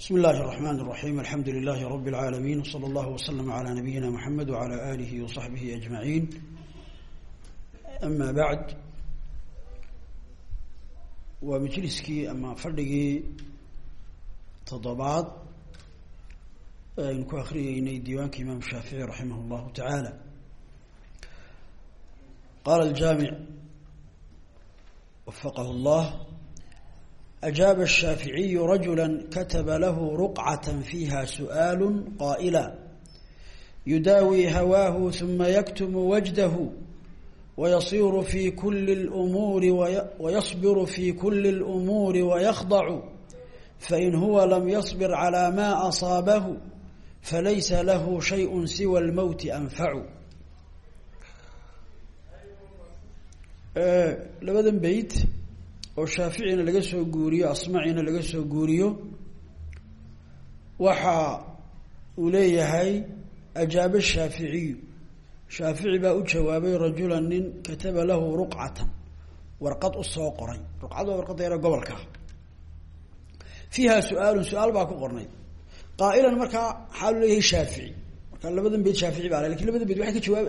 بسم الله الرحمن الرحيم الحمد لله رب العالمين وصلى الله وسلم على نبينا محمد وعلى آله وصحبه أجمعين أما بعد ومجلسكي أما فردقي تضبعض نكو أخريني ديوانك إمام الشافعي رحمه الله تعالى قال الجامع وفقه الله أجاب الشافعي رجلا كتب له رقعة فيها سؤال قائلا يداوي هواه ثم يكتم وجده ويصير في كل الأمور ويصبر في كل الأمور ويخضع فإن هو لم يصبر على ما أصابه فليس له شيء سوى الموت أنفع أه لبدا بيت oo shaaficina laga soo guuriyo asmacina laga soo guuriyo waxa uu leeyahay ajaaba shaaficiyu shaafici baa u jawaabay rajulan nin kataba lahu ruqcatan warqad u soo qoray. Ruqcad waa warqadda yare gobolka. Fiiha su'aalun su'aal baa ku qornay. Qaailan markaa xaalu leeyahay shaafici. Marka labadan bayd shaafici baa laakiin labada bayd waxay ka jawaab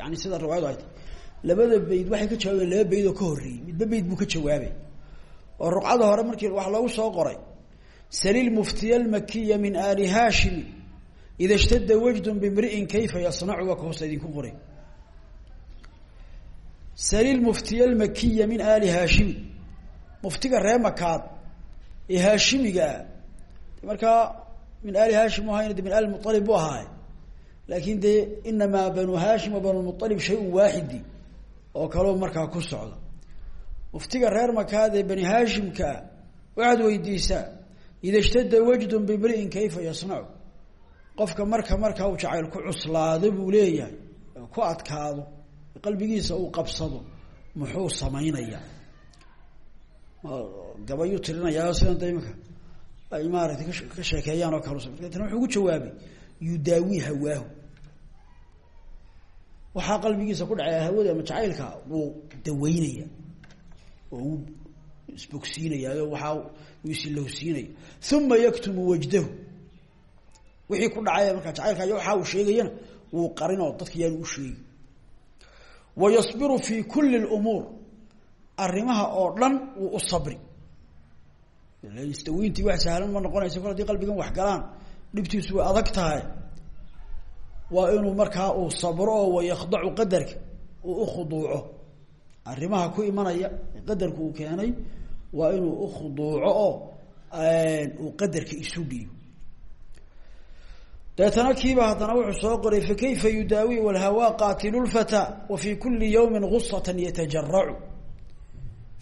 yani sida riwaayadu ay tahy labada bayd waxay ka jawaabeen laba bayd oo ka horreeyey midba bayd buu ka jawaabay oo ruqcada hore markii wax loogu soo qoray salil muftiya almakiya min aali haashimi ida shtada wajdun bimri'in kayfa yasnacu waa ka hoosta idinku qoray. Salil muftiya almakiya min aali haashimi muftiga ree ee haashimigaa markaa min aali haashim ahayn de min aali mualib bu ahaaye laakin dee inamaa banu haashim wa banu mualib shay-un waaxidi oo kaloo markaa ku socda muftiga reer makaad ee bani haashimkaa waxaad weydiisaa ida shtada wajdun bimri'in kayfa yasnacu? Qofka marka markaa uu jacayl ku cuslaado buu leeyahay ku adkaado qalbigiisa uu qabsado muxuu samaynayaa. Gabayuu tirinayaa sidan da imika ay maaratay ka sheekeeyaan oo kale. Tana wuxuu ugu jawaabay yudaawi hawaahu. Waxaa qalbigiisa ku dhacaya hawada ama jacaylka wuu daweynaya oo uu isbogsiinaya waaa uu isilowsiinaya uma yaktumu wajdahu. Wixii ku dhacay markaa jacaylka iyo waxa uu sheegayana wuu qarinoo dadka yaanu u sheegi wa yasbiru fi kuli lumuur arrimaha oo dhan wuu u sabri. Istawiintii wax sahlan ma noqonaysa kol qalbigan wax galaan dhibtiisu way adag tahay. Waa inuu markaa uu sabro oo wayakdacu qadarka uu ukhuduuco arrimaha ku imanaya qadarka uu keenay waa inuu ukhuduuco oo uu qadarka isu dhiibo deetana kiiba haddana wuxuu soo qoray fakayfa yudaawi walhawaa qaatilu lfataa wa fi kuli yawmin gusatan yatajaracu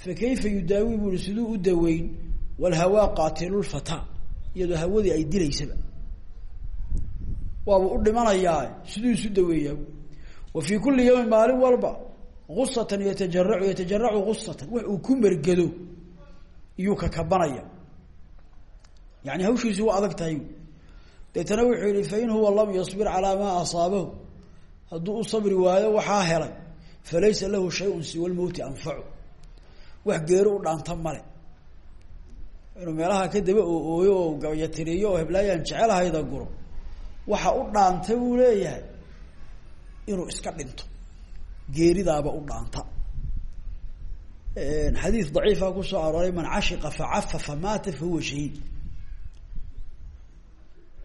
fakayfa yudaawi buui siduu u daweyn walhawaa qaatilu lfataa iyadoo hawadii ay dilaysaba. Waaba u dhimanayaa siduu isu daweeyaa. Wa fii kuli yawmin maalin walba gusatan yatajaracu yatajaracu gusatan wax uu ku mergado iyuu kakabanaya yani hawshiisi waa adag tahay deetana wuxuu yihi fain huwa lam yasbir calaa maa asaabahu hadduu u sabri waayo waxaa helay falaysa lahu shayun siwa lmowti anfacu wax geero u dhaanta male inuu meelaha ka daba ooooyo oo gabayatiriyo oo heblaayaan jecelahayda guro waxa u dhaanta buu leeyahay inuu iska dhinto geeridaaba u dhaanta. Xadiis daciifa ku soo arooray man cashiqa facafa famaata fahuwa shahiid.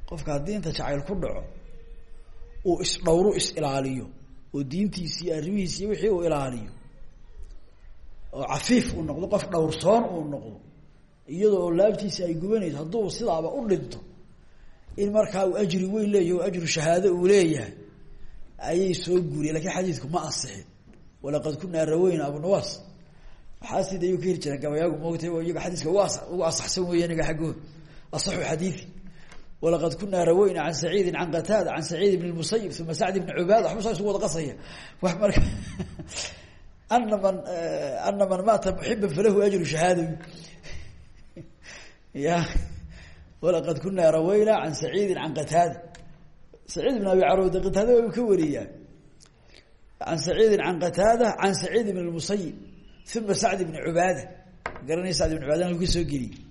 Qofka haddii inta jacayl ku dhaco uu isdhowru is ilaaliyo oo diintiisi iyo arrimihiisi iyo wixii uu ilaaliyo oo cafiif uu noqdo qof dhowrsoon uu noqdo iyadoo oo laabtiisi ay gubanayso hadduu sidaaba u dhinto in markaa uu ajri weyn leeyahy o ajru shahaado uu leeyahay ayay soo guuriyen laakiin xadiidku ma asixin walaqad kunaa raweyna abunawas waxaa sida ayuu ka heli jireen gabayaagu moogtay iyaga xadiiska ugu as ugu asaxsan weya inaga xaggood asaxu xadiidi walaqad kunaa raweyna can saciidin can qataada can saciid bn musayib uma sacd bni cubaada waxba saa isugu wada qasaya. Wax marka ana man ana man falahu ajru shahaada ya. Walaqad kunaa raweyna can saciidin can qataada saciid bn abi caruuda qataada waa ka wariyaa can saciidin can qataada can saciid bn musayib uma sacd bni cubaada garanay sacd bn cubaada halku soo geliyey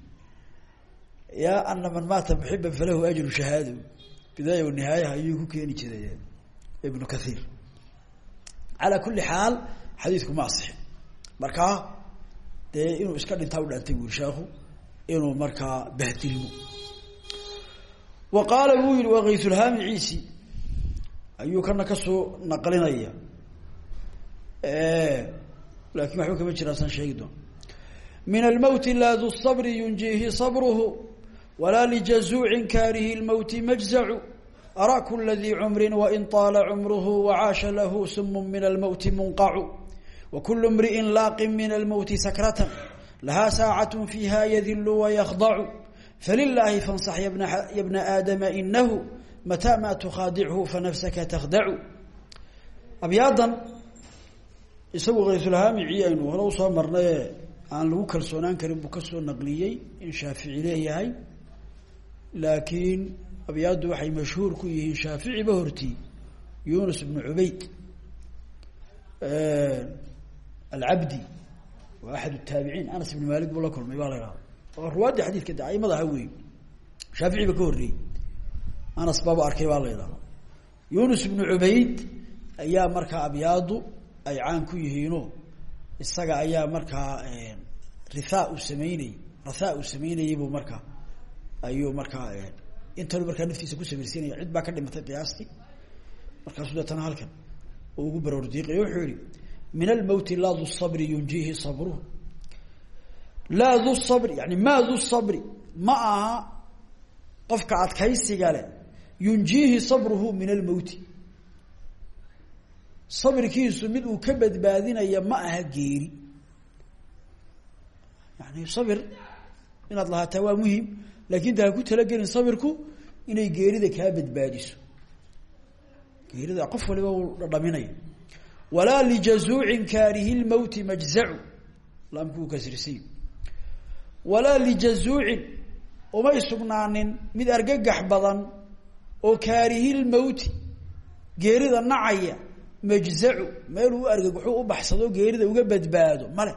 ya ana man maata muxiban falahu ajru shahaada bidaaya nihaaya ayuu ku keeni jiray ibnu kathiir calaa kuli xaal xadiidku ma asixin markaa dee inuu iska dhintaa u dhaantay buri sheekhu inuu markaa bahdilmo wa qaala buu yihi waa kaysulhaamiciisi ayuu kana ka soo naqlinaya. Laakin waxba kama jiraan saan sheegi doon min almowti laa du sabri yunjiihi sabruhu walaa lijazuucin kaarihi lmowti majzacu. Araa kula dii cumrin wain طaala cumruhu wacaasha lahu sumu min almowti munqacu. Wakulu mri'in laaqin min almowti sakratan lahaa saacat fiiha yadilu wayakdacu falilaahi fansax ya bna aadama inahu mataa ma tukhaadichu fanafsaka takhdacu abyaadan isagu kaysulhaamici aynu hore u soo marnaye aan lagu kalsoonaan karin buu ka soo naqliyey in shaafici leeyahay. Laakiin abyaaddu waxay mashhuur ku yihiin shaaficiba hortii yunus bnu cubayd. Alcabdi waa axad taabiciin anas ibn malik buu la kulmay baa la ihahda oo ruwaadii xadiidka de aimadaha wey shaafici ba ka horreeyey. Anas baaba arkay baa la yidhahda yunus ibnu cubayd ayaa markaa abyaadu ay caan ku yihiino isaga ayaa markaa rithaa uu sameynayey. Rathaa uu sameynayey buu markaa ayuu markaa intanu markaa naftiisa ku samaysiinaya cid baa ka dhimatay qiyaastii. Markaasuu deetana halkan. Uu ugu baroordiiqay wuxuu yihi min almowti laa du sabri yunjiihi sabruhu laa du sabri yani maa du sabri ma aha qofka adkaysiga leh yunjiihi sabruhu min almowti sabrikiisu mid uu ka badbaadinaya ma aha geeri yani sabir inaad lahaataa waa muhiim laakin ta ha ku talagelin sabirku inay geerida kaa badbaadiso geerida qof waliba uu dhadhaminaya walaa lijazuucin kaarihi lmowti majzacu laamku kasrisiy walaa lijazuucin umay sugnaanin mid argagax badan oo kaarihi lmowti geerida nacaya majzacu meel uu argagaxu u baxsado geerida uga badbaado male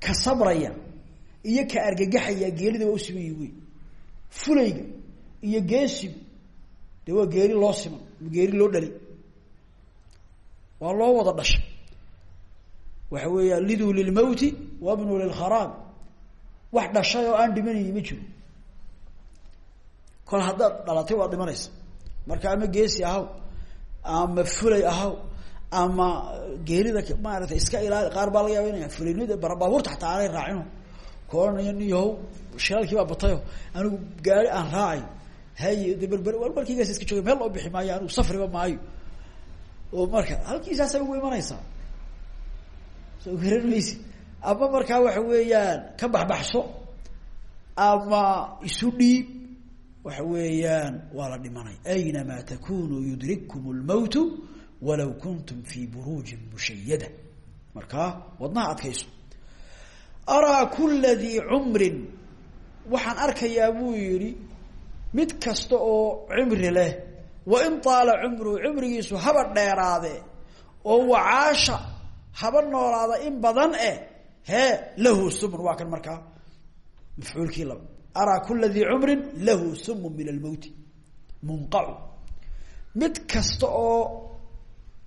ka sabraya iyo ka argagaxaya geerida waa usiman wey fulayga iyo geesigu dee waa geeri loo siman geeri loo dhali. Waa loo wada dhashay. Waxa weeya liduu lilmowti wabnu lilkharaab wax dhashay oo aan dhimanayni ma jiro. Kol haddaad dhalatay waad dhimanaysa. Marka ama geesi ahaw ama fulay ahaw ama geerida maarata iska ilaali qaar baa laga yaaba ina fulaynimada baabuurta xataa aanay raacino kooranayo nin shilaalkii baa batayo anigu gaari aan raacayo haye de berber war markiigaas iska jooga meel loo bixi maayo anigu safriba maayo. Oo marka halkiisaasay ugu imanaysaa. Soo garan maysid ama markaa waxa weeyaan ka baxbaxso ama isu dhiib waxa weeyaan waa la dhimanay. Aynamaa takunuu yudrikkum lmowtu walaw kuntum fii buruujin mushayada markaa wadnaha adkayso. Araa kula dii cumrin waxaan arkayaa buu yihi mid kasta oo cimri leh wain taala cumruhu cumrigiisu haba dheeraade oo wacaasha haba noolaada in badan eh hee lahu sumun waa kan markaa mafcuulkii laba. Araa kula dii cumrin lahu sumun min almowti munqacu. Mid kasta oo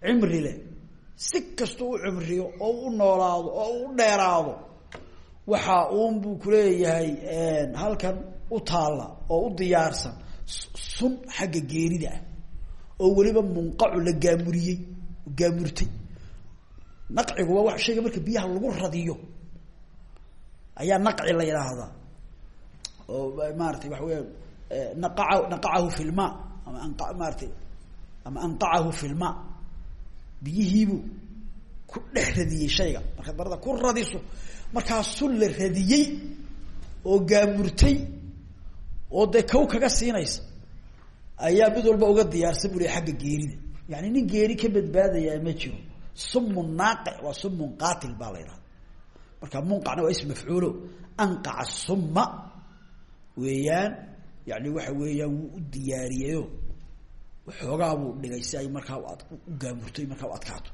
cimri leh si kasta u oo u noolaado oo u dheeraado waxa uun buu kuleeyahay halkan u taalla oo u diyaarsan sun xagga geerida ah oo weliba munqacu la gaamuriyey gaamurtay naqcigu waa wa shayga marka biyaha lagu radiyo. Ayaa naqci la yidhaahdaa oo maaratay waxa weya naqaa naqacahu fi lma ama an maaratay ama anqacahu fi lma biyihiibuu ku dhex radiyey shayga. Marka darada ku radiso markaa sun la radiyey oo gaamurtay oo dee kow kaga siinaysa ayaa mid walba uga diyaarsan buli xagga geerida. Yani nin geeri ka badbaadayaa ma jiro sumun naaqic waa sumun qaatil baa la yidhahda marka munqacna waa ism mafcuulo. Anqaca summa weeyaan yani waxa weeyaan u diyaariyeyo waxoogaabuu dhigay si ay markaa u gaamurtay markaa u adkaato.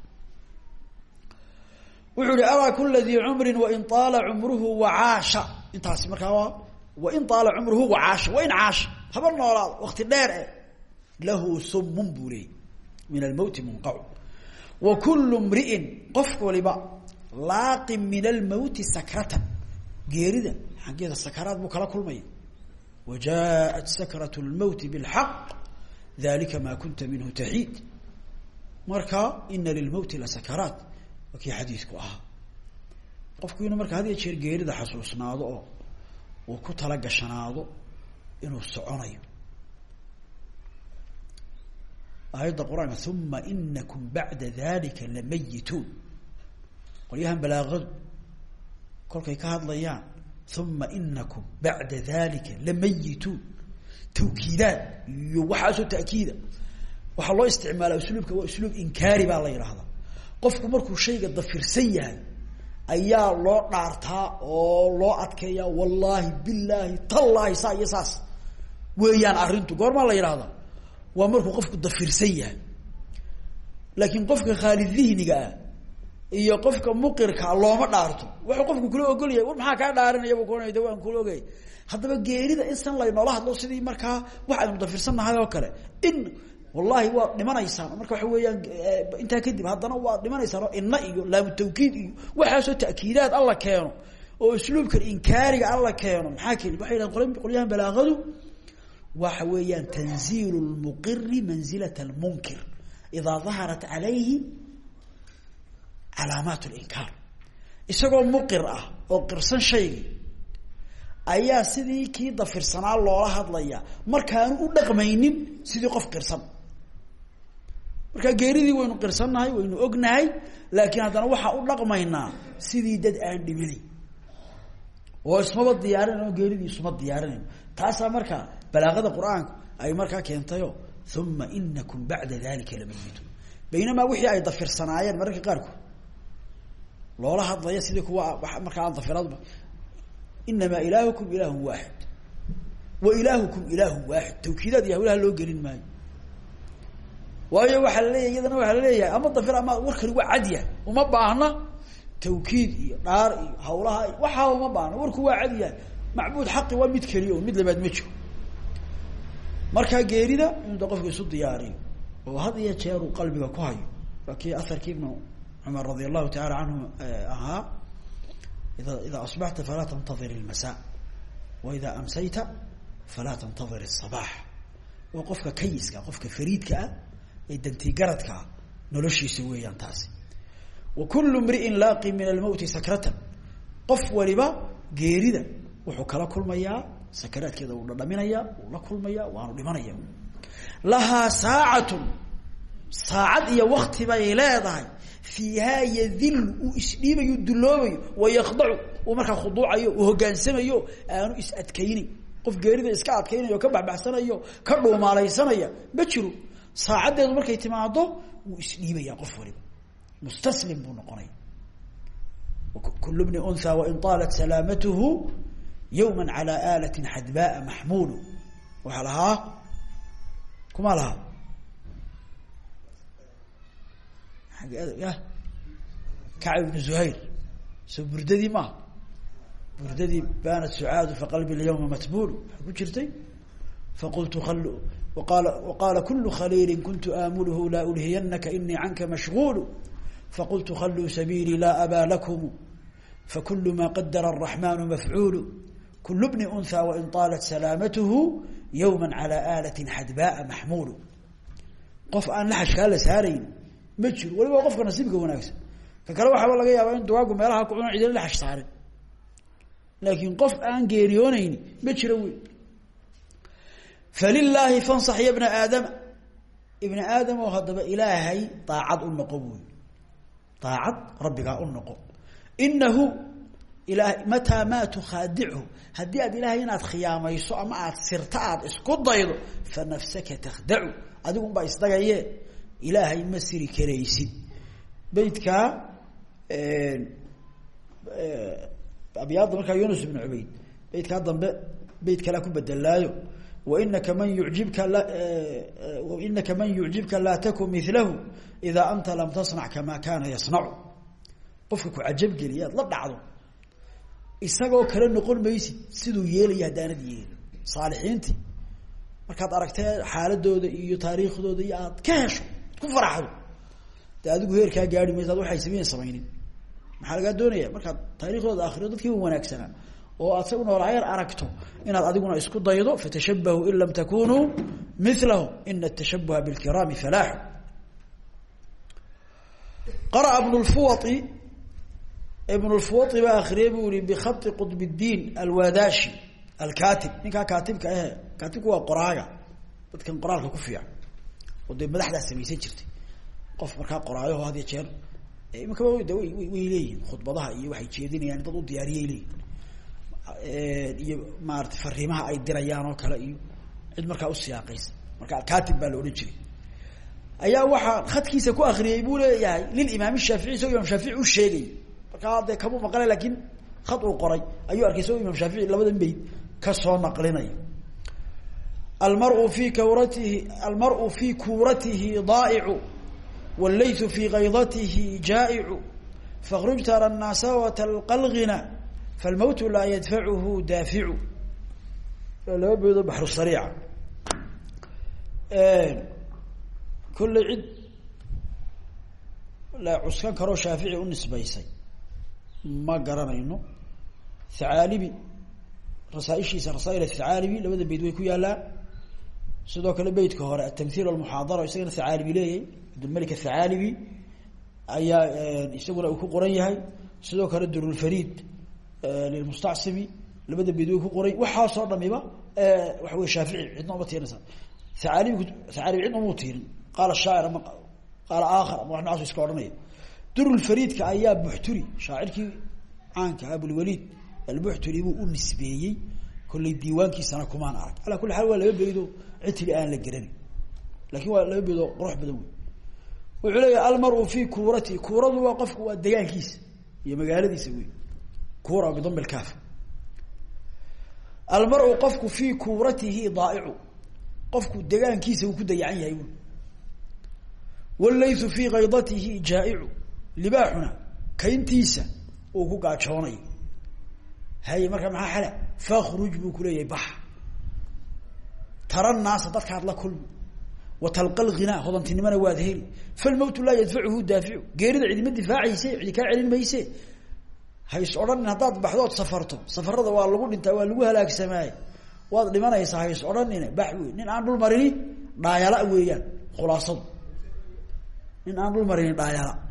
Wuxuu ihi araa kula dii cumrin wain taala cumruhu wacaasha intaasi markaa waa wain aala cumruhu wacaasha wain caasha haba noolaado wakti dheer eh. Lahu sumun buu leeyay. Min almowti munqacu wakulu mri'in qof waliba laaqin min almawti sakratan. Geerida xaggeeda sakaraad buu kala kulmaya. Wa jaaءat sakrat lmowti biاlxaq dalika ma kunta minhu taxiid marka ina lilmowti lasakaraat waa kii xadiidku ahaa qofku inuu marka had jeer geerida xasuusnaado oo ku tala gashanaado inuu soconayo aayadda qur'aanka uma inakum bacda dalika lamayituun. Qolyahan balaaqadu kolkay ka hadlayaan uma inakum bacda dalika lamayituun. Tawkiidaad iyo waxaasoo ta'kiida. Waxaa loo isticmaala usluubka waa usluub inkaari baa la yidhaahdaa qofku markuu shayga dafirsan yahay ayaa loo dhaartaa oo loo adkeeyaa wallaahi bilaahi tallaahi saa iyo saas. Weeyaan arrintu goormaa la yidhahdaa waa markuu qofku dafirsan yahay. Laakiin qofka khaalid dihniga ah iyo qofka muqirkaa looma dhaarto. Wuxuu qofku kula ogol yahay war maxaa kaa dhaarinaya bu kuohanay de kula ogay. Haddaba geerida in san laynoola hadlo sidii markaa wax aynu dafirsannahay oo kale in wallahi waad dhimanaysaan. Marka waxa weeyaan intaa kadib haddana waad dhimanaysaan oo ina iyo laamu tawkiid iyo waxaasoo ta'kiidaad alla keeno oo usluubkan inkaariga alla keeno. Maxaa keeni? Waxay yidhahan qolyahan balaaqadu waxa weeyaan tanziil lmuqiri manzilat lmunkir idaa daharat calayhi calaamaat linkaar isagoo muqir ah oo qirsan shaygii ayaa sidii kii dafirsanaa loola hadlaya markaanu u dhaqmaynin sidii qof qirsan. Markaa geeridii waynu qirsannahay waynu ognahay laakiin haddana waxaa u dhaqmaynaa sidii dad aan dhimanayn. Oo ismaba diyaarinayno geeridii isuma diyaarinayno taasaa markaa balaaqada qur'aanku ay markaa keentayo uma inakum bacda dalika lamayituun baynamaa wixii ay dafirsanaayeen mararka qaarkood loola hadlaya sidii kuwa markaa aan dafirada inamaa ilaahukum ilaahu waaxid wa ilaahukum ilaahu waaxid tawkiidaad iyo hawlaha loo gelin maayo. Waayo waxaa laleeyahy iyadana waxaa la leeyahay ama dafir ama warkani waa cadyahay uma baahna tawkiid iyo dhaar iyo hawlaha waxaa uma baahna warku waa cadyahay macbuud markaa geerida inda qofku isu diyaariyo oo had iyo jeer uu qalbiga ku hayo. Waa kii aharkii ibnu cumar radi allahu taala canhu eh, ahaa ida ida asbaxta falaa tantadir ilmasa wa ida amsayta falaa tantadir isabax waa qofka kayiska qofka fariidka ah ee dantigaradka ah noloshiisa weeyaan taasi. Wa kullu mri'in laaqi min almowti sakratan. Qof waliba geerida wuxuu kala kulmayaa sakaraadkeeda uu dhadhaminaya uu la kulmaya waanu dhimanaya. Lahaa saacatun saacad iyo wakti bay leedahay. Fiihaa yadilu uu isdhiibayo duloobayo wayakdacu uu markaa khuduucayo uu hogaansamayo aanu is adkaynin. Qof geerida iska adkaynayo ka baxbaxsanayo ka dhuumaalaysanaya ma jiro. Saacaddeedu markay timaado wuu isdhiibaya qof waliba. Mustaslim buu noqonaya. Kul bni unha wain aalat salaamatuhu yawma calى aalati xadbaa maxmuulu waxaa lahaa kuma lahaa ya kacb ibn zuhayr so burdadii maaha burdadii banat sucaadu faqalbi lyawma matbulu waxaa ku jirtay faqultu al qaala waqaala kulu khaliili kuntu aamulhu laa ulhiyanaka inii canka mashغuulu faqultu khaluu sabiilii laa abaa lakum fakulu ma qadara الraxmanu mafcuulu kul bni unha wain aalat salaamatuhu yawma calى aalati xadbaa maxmuulu qof aan laxashkaa la saarayn ma jiro waliba qofka nasiibka wanaagsan ka kale waxaaba laga yaabaa in dugaagu meelaha ku cuna cidina laxash saarin laakiin qof aan geeriyoonayni ma jiro wey falilaahi fansax ya bna aadama ibna aadam oo haddaba ilaahay daacad u noqo buy daacad u noqo inahu mataa maa tukhaadichu haddii aad ilaahay inaad khiyaamayso ama aad sirto aad isku daydo fa nafsaka takhdacu adigu unbaa isdagaye ilaahay ma siri karaysid. Beytkaa abyaadda markaa yunus ibn cubayd. Beytkaa dambe beyt kalea ku bedelaayo wainaka man yujibka inaka man yucjibka laa takun milahu idaa anta lam tasnac kamaa kaana yasnacu. Qofka ku cajabgeliya ad la dhacdo isagoo kale noqon maysid siduu yeelaya haddaanad yeelin. Saalixiintii markaad aragtay xaaladooda iyo taariikhdooda iyo aad ka hesho ku faraxdo de adigu heerkaa gaari maysa ad waxay sameyn samaynin. Maxaa lagaa doonaya markaad taariikhdooda akriyo dadkii wanaagsanaa oo aad sa noolaayar aragto inaad adiguna isku daydo fatashabahuu in lam takunuu milahu ina atashabuha bilkiraami falaaxu. Qara'a ibn lfuwai ibnlfuti baa akriyey buu yihi bikati qutb اdiin alwadashi alkatib ninkaa kaatibka ahe kaatibku waa qoraaga. Dadkan qoraalka ku fiican. Oo dee madaxdaa samaysan jirtay. Qof markaa qoraayaho had iyo jeer eh, imikaba de way way leeyihiin khudbadaha iyo waxay jeedinayaan dad u diyaariyay leeyihiin eh, iyo maarata fariimaha ay dirayaan oo kale iyo cid markaa usiyaaqaysa marka alkatib baa la odhan jiray. Ayaa waxaa khadkiisa ku akriyey buu leeyahay lilimaam shaafici isagoo imaam shaafici markaa de kamu maqana laakin ad uu qoray. Ayuu arkay sao imam shaafici labadan bayd ka soo naqlinaya almaru fi kwratihi almaru fi kuuratihi daaicu wاlaytu fi kaydatihi jaaicu. Fakruj tara naasawata اlqalgina falmawtu laa yadfacuhu daaficu laba beydoo baxru sariica. Kolley cid la cuskan karoo shaafici unisbaysay ma garanayno. Thacaalibi rasaaishiisa rasaail athacaalibi labada beyd way ku yaallaan. Sidoo kale beytka hore atamhiil almuxaadara isagana thacaalibi leeyahay abdulmalik athacaalibi ayaa isaguna uu ku qoran yahay. Sidoo kale durulfariid lilmustacsibi labada beyd way ku qoran waxaasoo dhamiba waxa wey shaafici cidna uma tiirinaysa thacaalibi thacaalibi cidna uma tiirin. Qaala shaacir ama durulfariidka ayaa buxturi shaacirkii caanka abulwaliid albuxturi buu u nisbeeyey kollay diiwaankiisana kumaan arag alaa kulli xaal waa laba beydoo citili aan la garanin laakiin waa laba beydoo qurux badan wey wuxuu leeyahy almaru fi kuurati. Kuuradu waa qofku waa degaankiisa iyo magaaladiisa wey kuura bidam lkaaf almaru qofku fii kuuratihi daaicu. Qofku degaankiisa uu ku dayacan yahay wy wاllaytu fii libaaxuna kayntiisa uu ku gaajoonayo. Haye marka maxaa xala? Fakruj buu kuleeyahay bax. Tara naasa dadkaad la kulmi watalqa lghinaa hodantinimona waad heli. Falmowtu laa yadfacuhu daaficu geerida cidima difaacayse cidi kaa celin mayse hays odhanin haddaad baxdood safarto. Safarada waa lagu dhintaa waa lagu halaagsamaaye. Waad dhimanaysaa hays odhanine bax wey nin aan dhul marini dhaayala weeyaan khulaasadu. Nin aan dhul marini dhaayala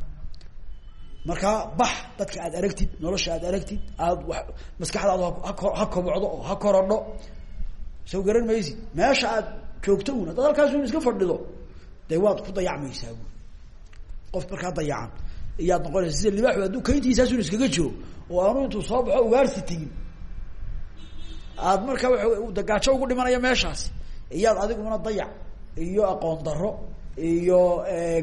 markaa bax dadka aad aragtid nolosha aad aragtid aad wa maskaxdaadu ha kobocdo oo ha korodho soo garan maysid. Meesha aad joogto un haddaad halkaasun iska fadhido dee waad ku dayacmaysaa bu qof markaa dayacan iyaad noqonaysa sida libaaxu hadduu kayntiisaasun iskaga jiro oo aanu intuu soo baxo ugaarsi tegin aad markaa waa dagaajo ugu dhimanaya meeshaasi iyaad adiguna dayac iyo aqoon daro iyo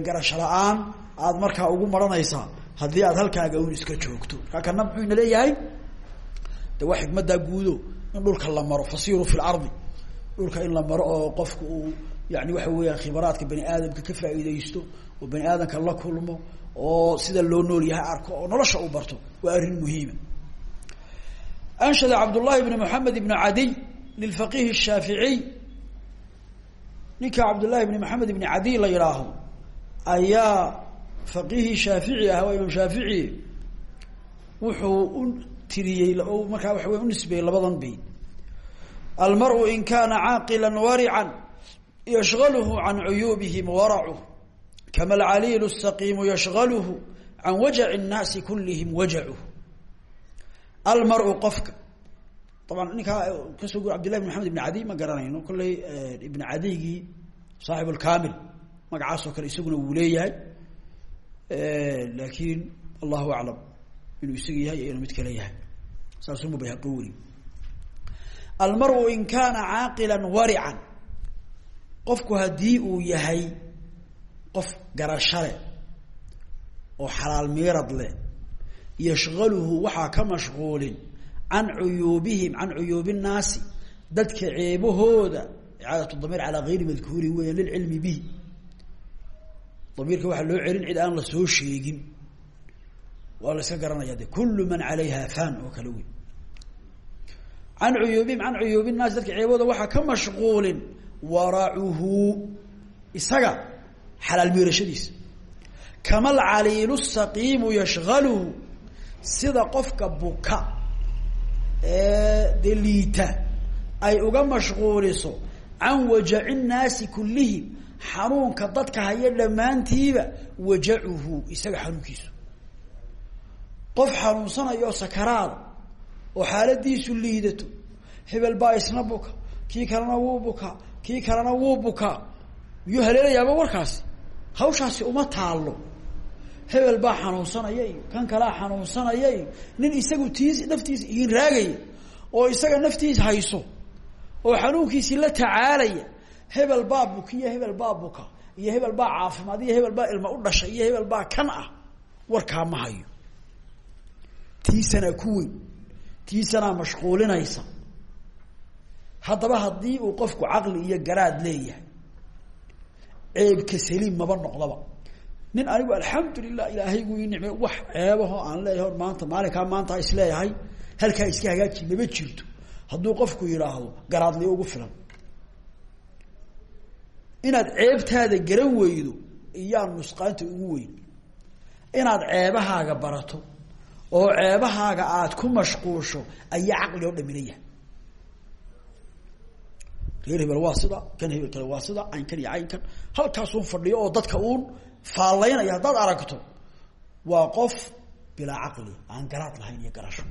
garasho la'aan aad markaa ugu maranaysaa haddii aad halkaaga un iska joogto markaa kana muxuu ina leeyahay de waa xikmaddaa guudo in dhulka la maro fasiru fi lardi dhulka in la maro oo qofku uu yani waxa weeyaan khibaraadka bani aadamka ka faa'iidaysto oo bani aadamka la kulmo oo sida loo nool yahay arko oo nolosha uu barto waa arrin muhiima anshada cabdullahi bn moxamed ibn cadiy lilfaqihi shaaficiy ninka cabdullahi bni maxamed ibni cadiy la yidhaaho ayaa faqiihii shaafici ah waa imaam shaafici wuxuu u tiriyey markaa waxa wey unisbeeyey labadan bayd almaru in kana caaqila warican yashgalhu can cuyuubihim waracuh kama alcaliil الsaqiimu yashgalhu can wajac الnaasi kulihim wajacuh almaru qofka taban ninkaa kasoo gur abdillahi bn maxamed ibn cadiy ma garanayno kolley ibn cadiygii saaxib اlkamil magacaasoo kale isaguna wuu leeyahay laakiin allahu aclam inuu isaga yahay iyo inuu mid kale yahay. Saasuma bayhaqo weri almaru in kaana caaqila warican qofku haddii uu yahay qof garasho oo xalaal miirad leh yashgaluhu waxaa ka mashquulin can cuyuubihim can cuyuubi nnaasi dadka ceebahooda icaadatu damiir calaa gayri madkuurin weeyaan lilcilmi bihi damiirka waxaa loo celin cid aan la soo sheegin. Waa la iska garanaya de kullu man calayha fan oo kale wey can cuyuubihim can cuyuubi naasi dadka ceebooda waxaa ka mashquulin waracuhu isaga xalaal miirashadiisa kama alcaliilu saqiimu yashgaluhu sida qofka buka ee dee ay uga mashquuliso can wajaci nnaasi kullihim xanuunka dadka haya dhammaantiiba wajacuhu isaga xanuunkiisu qof xanuunsanayo sakaraada oo xaaladiisu liidato hebel baa isna buka kii kalena wuu bukaa kii kalena wuu bukaa miyuu haleelayaaba warkaasi? Hawshaasi uma taallo. Hebel baa xanuunsanaya kan kalaa xanuunsanaya nin isagu tiis naftiisa iin raagaya oo isaga naftiis hayso oo xanuunkiisii la tacaalaya hebel baa bukiyo hebel baa buka iyo hebel baa caafimaad iyo hebel baa ilma u dhashay iyo hebel baa kan ah warkaa ma hayo. Tiisanaa ku weyn tiisanaa mashquulinaysa. Haddaba haddii uu qofku caqli iyo garaad leeyahay ceebka saliim maba noqdaba nin anigu alxamdulilah ilaahaygu ii nicmey wax ceebaho aan leeyahay maanta maalinkaa maanta is leeyahay halkaa iska hagaaji maba jirto. Hadduu qofku yidhaahdo garaadliyo ugu filan inaad ceebtaada garan weydo iyaa nusqaanta ugu weyn. Inaad ceebahaaga barato oo ceebahaaga aada ku mashquusho ayaa caqli oo dhaminaya reer kan hebel kale waa sida caynkan iyo caynkan halkaasun fadhiyo oo dadka uun faallaynaya haddaad aragto waa qof bilaa caqli aan garaad lahayn iyo garasho.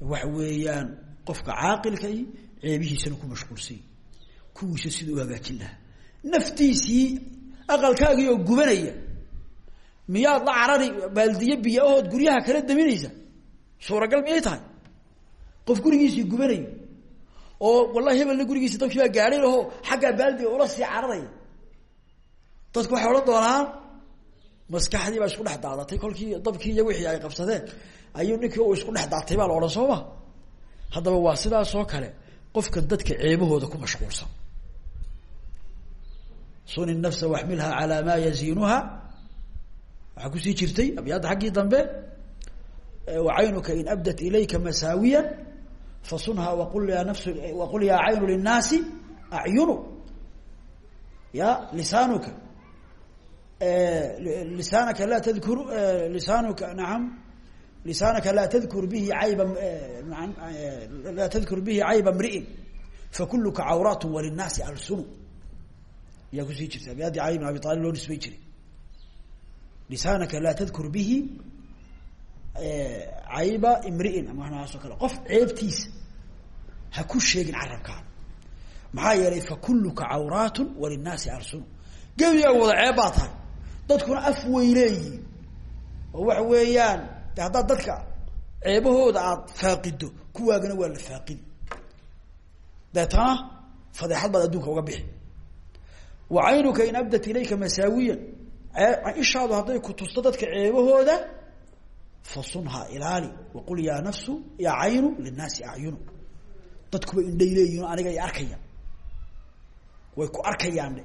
Waxa weeyaan qofka caaqilkai ceebihiisana ku mashquulsay kuwiisa sida u hagaajin lahaa. Naftiisii aqalkaagii oo gubanaya. Miyaad la carari baaldiye biyo ahood guryaha kala daminaysa? Suuragal miyay tahay? Qof gurigiisii gubanayo. Oo wallahi hebelna gurigiisi dabkii baa gaadhay laho xaggaa ula sii cararaya. Dadku waxay odhan doonaan maskaxdii baa isku dhex daadatay kolkii dabkii iyo wixii ay qabsadeen. Ayuu ninkii u isku dhex daatay baa la odhan soo ma? Haddaba waa sidaasoo kale qofkan dadka ceebahooda ku mashquulsan suni nafsa waxmilha calaa maa yaziinuha. Waxaa ku sii jirtay abyaadda xaggii dambe wacaynuka in abdat ilayka masaawiya fasunha waqul ya nafsu waqul yaa caynu linnaasi acyunu ya lisaanuka lisaanaka laa tadkur lisaanuka naam lisaanaka laa tadkur bihi cayba laa tadkur bihi cayba mri'in fakuluka cawraat walinaasi alsunu ayaa ku sii jirta abyaadii cali bin abi aalib loo nisbay jiray lisaanaka laa tadkur bihi cayba imri'in ama waxnaasoo kale. Qof ceebtiisa ha ku sheegin carabkaan. Maxaa yeelay fakuluka cawraat walinaasi alsunu gebigaa wada ceeb tahay. Dadkuna af way leeyihiin oo waxa weeyaan de haddaad dadka ceebahooda aada faaqido kuwaagana waa la faaqidi deetana fadeexad baad adduunka uga bixi wa caynuka in abdat ilayka masaawiyan. Ishaadu hadday ku tusto dadka ceebahooda fasunhaa ilaali. Waqul yaa nafsu yaa caynu linaasi acyunu dadkuba indhay leeyihiin aniga ay arkayaan. Way ku arkayaan dhe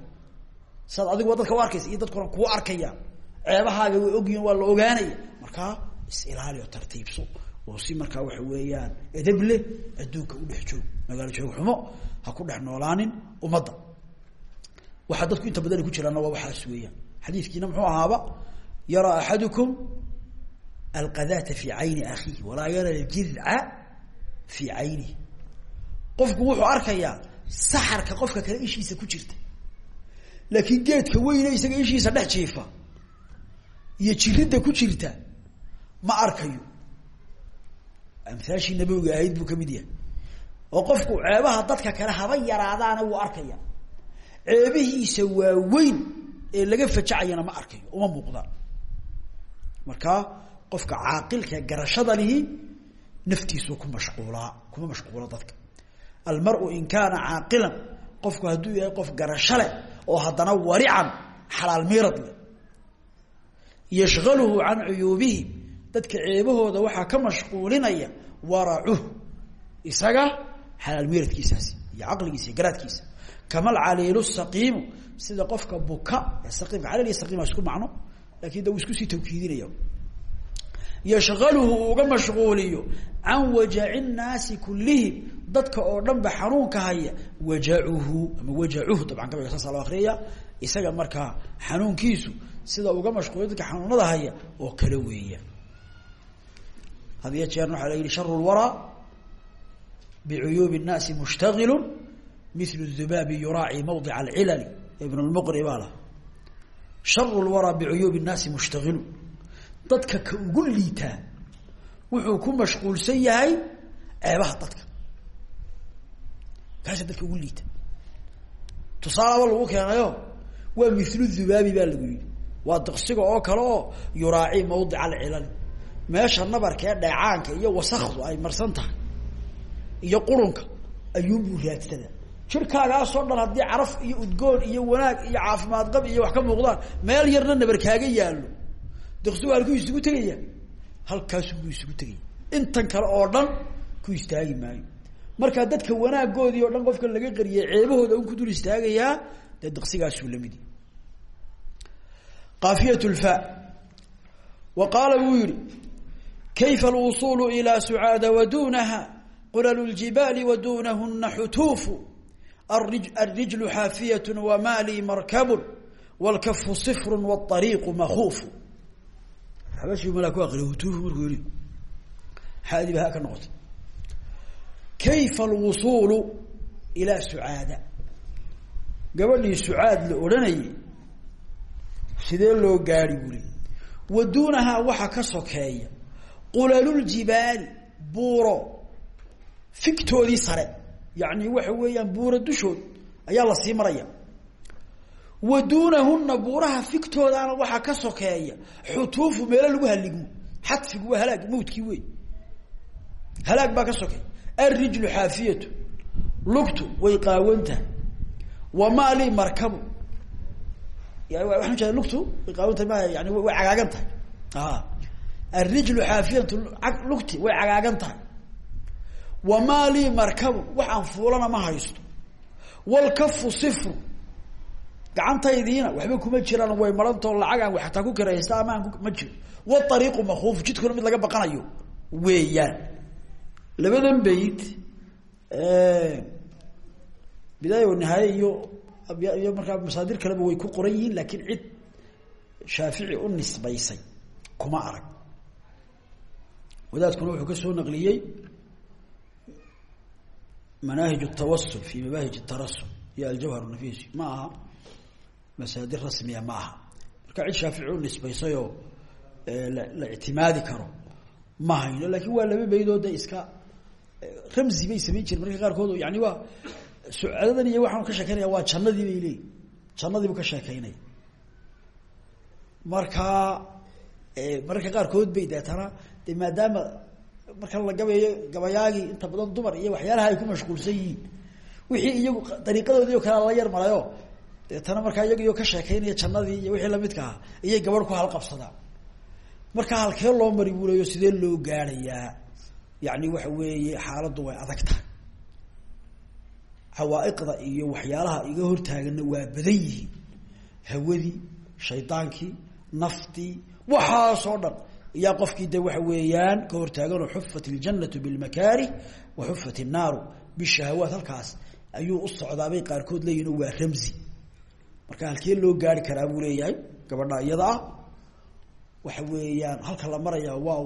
saad adiguba dadka u arkaysa iyo dadkuna kuu arkayaan. Ceebahaaga way ogyihiin waa la ogaanaya. Markaa is ilaali oo tartiibso. Oo si markaa waxa weeyaan edab leh adduunka u dhex joog. Magaalo joog xumo ha ku dhex noolaanin ummadda waxaa dadku inta badan ay ku jiraanna waa waxaas weeyaan. Xadiiskiina muxuu ahaaba yaraa axadukum alqadaata fi cayni akhiihi walaa yara aljidca fi caynihi qofku wuxuu arkayaa saxarka qofka kale ishiisa ku jirta. Laakiin geedka weyne isaga ishiisa dhex jiifa iyo jiridda ku jirta ma arkayo. Amhaashii nabowiga ahayd buu ka mid yahay. Oo qofku ceebaha dadka kale haba yaraadaana wuu arkaya ceebihiisa waaweyn ee laga fajacayana ma arkayo uma muuqdaan markaa qofka caaqilka garashada lihi naftiisu ku mashquulaa kuma mashquula dadka. Almaru in kaana caaqilan qofku hadduu yahay qof garasho leh oo haddana warican xalaal miirad leh. Yashgaluhu can cuyuubihi dadka ceebahooda waxaa ka mashquulinaya waracuh isaga xalaal miiradkiisaasi iyo caqligiisa garaadkiisa kama alcaliilu saqiimu sida qofka buka saqiimka calil iyo saqiim macno laakiin da uu isku sii tawkiidinaya yashqaluhu uu uga mashquuliyo can wajaci nnaasi dadka oo dhan ba xanuunka haya wajacuhu ama wajacuhu dabcan gabayga saasa loo isaga markaa xanuunkiisu sida uga mashquuliyo xanuunada haya oo kale weeya. Had iyo jeerna waxaa la yihi sharu lwaraa bicuyuubi mil الdubaabi yuraaci mawdic alcilali ibn lmuqri baa laha sharu lwaraa bicuyuubi الnaasi mushtagilu dadka ka ugu liitaa wuxuu ku mashquulsan yahay ceebaha dadka kaasa dadka ugu liita tusaalaba lagu keenayo waa milu dhubaabi baa lagu yihi waa diqsiga oo kale oo yuraaci mawdic alcilali meesha nabarkee dheecaanka iyo wasakdu ay marsan tahay iyo qurunka ayuunbuu raadsadaa jirkaagaasoo dhan haddii caraf iyo udgoon iyo wanaag iyo caafimaad qab iyo wax ka muuqdaan meel yarna nabar kaaga yaallo. Diqsigu halkuu isugu tegaya. Halkaasubuu isugu tegaya. Intan kale oo dhan ku istaagi maayo. Markaa dadka wanaagoodii oo dhan qofka laga qariyay ceebahooda un ku dul istaagayaa dee diqsigaasuu la mid qaafiyat lfa wa qaala wuu yihi kayfa alwusuulu ilaa sucaada waduunaha qulalu ljibaali wadunahuna xutuufu alrijlu xaafiyat wamaalii markabun wlkafu sifru wariiqu makuufu xabashii malaa ku aqriya hutuufu markuu yihi xaadii ba ha ka noqotay kayfa alwusuulu ilaa sucaada gabadhii sucaad la odhanayay sidee loo gaari buli wa duunahaa waxa ka sokeeya qulaluljibaali buuro figtoodii sare yacni waxa weeyaan buuro dushood ayaa la sii maraya. Wa duunahuna buuraha figtoodaana waxaa ka sokeeya xutuufu meelo lagu haligmo xadfigu waa halaag mawdkii wey halaag baa ka sokeeya. Alrijlu xaafiyatu lugtu way qaawantahay wamaali markabu. Waaan ujeeda lugtu way qaawantahay ma yani way cagaagan tahay. A alrijlu xaafiyatu way cagaagan tahay wamaali markabu waxaan fuulana ma haysto. Walkafu sifru. Gacantaydiina waxba kuma jiraan way marantao lacag aan xataa ku kiraysta ama aan ma jiro. Waariiqu makuufu jidkuna mid laga baqanayo. Weeyaan. Labadan bayd bidaaya wanihaaya iyo iyo markaa masaadir kaleba way ku qoran yihiin laakiin cid shaafici u nisbaysay kuma arag. Wadaadkuna wuxuu ka soo naqliyey manaahij tawasul fi mabaahij tarasul iyo aljawhar nafis ma aha. Masaadir rasmiya ma aha. Marka cid shaafici u nisbaysayoo la ictimaadi karo ma hayno. Lakin waa laba baydoo de iska ramzi bay samayn jireen. Marka qaarkood yani waa sucadadan iyo waxaan ka sheekeynaya waa jannadii bay leeyihiin jannadiibu ka sheekeynaya marka mararka qaarkood bay deetana de maadaama marka la gabayo gabayaagii inta badan dumar iyo waxyaalaha ay ku mashquulsan yihiin. Wixii iyagu dariiqadoodii kale la yar marayo. Deetana markaa iyagiyo ka sheekeynaya jannadii iyo wixii lamidka ah iyay gabadh ku halqabsadaan. Marka halkee loo mari buulayo sidee loo gaadhayaa? Yani waxa weeye xaaladdu way adag tahay cawaa'iqda iyo waxyaalaha iga hortaagana waa badan yihiin. Hawadii shaydaankii naftii waxaasoo dhan iyaa qofkii de waxa weeyaan ka hortaaganoo xufat iljanatu bilmakaarih wa xufat innaaru bishahawaat halkaas ayuu u socdaabay marka halkee loo gaari karaa buu leeyahay gabadha ah waxa weeyaan halka la maraya waa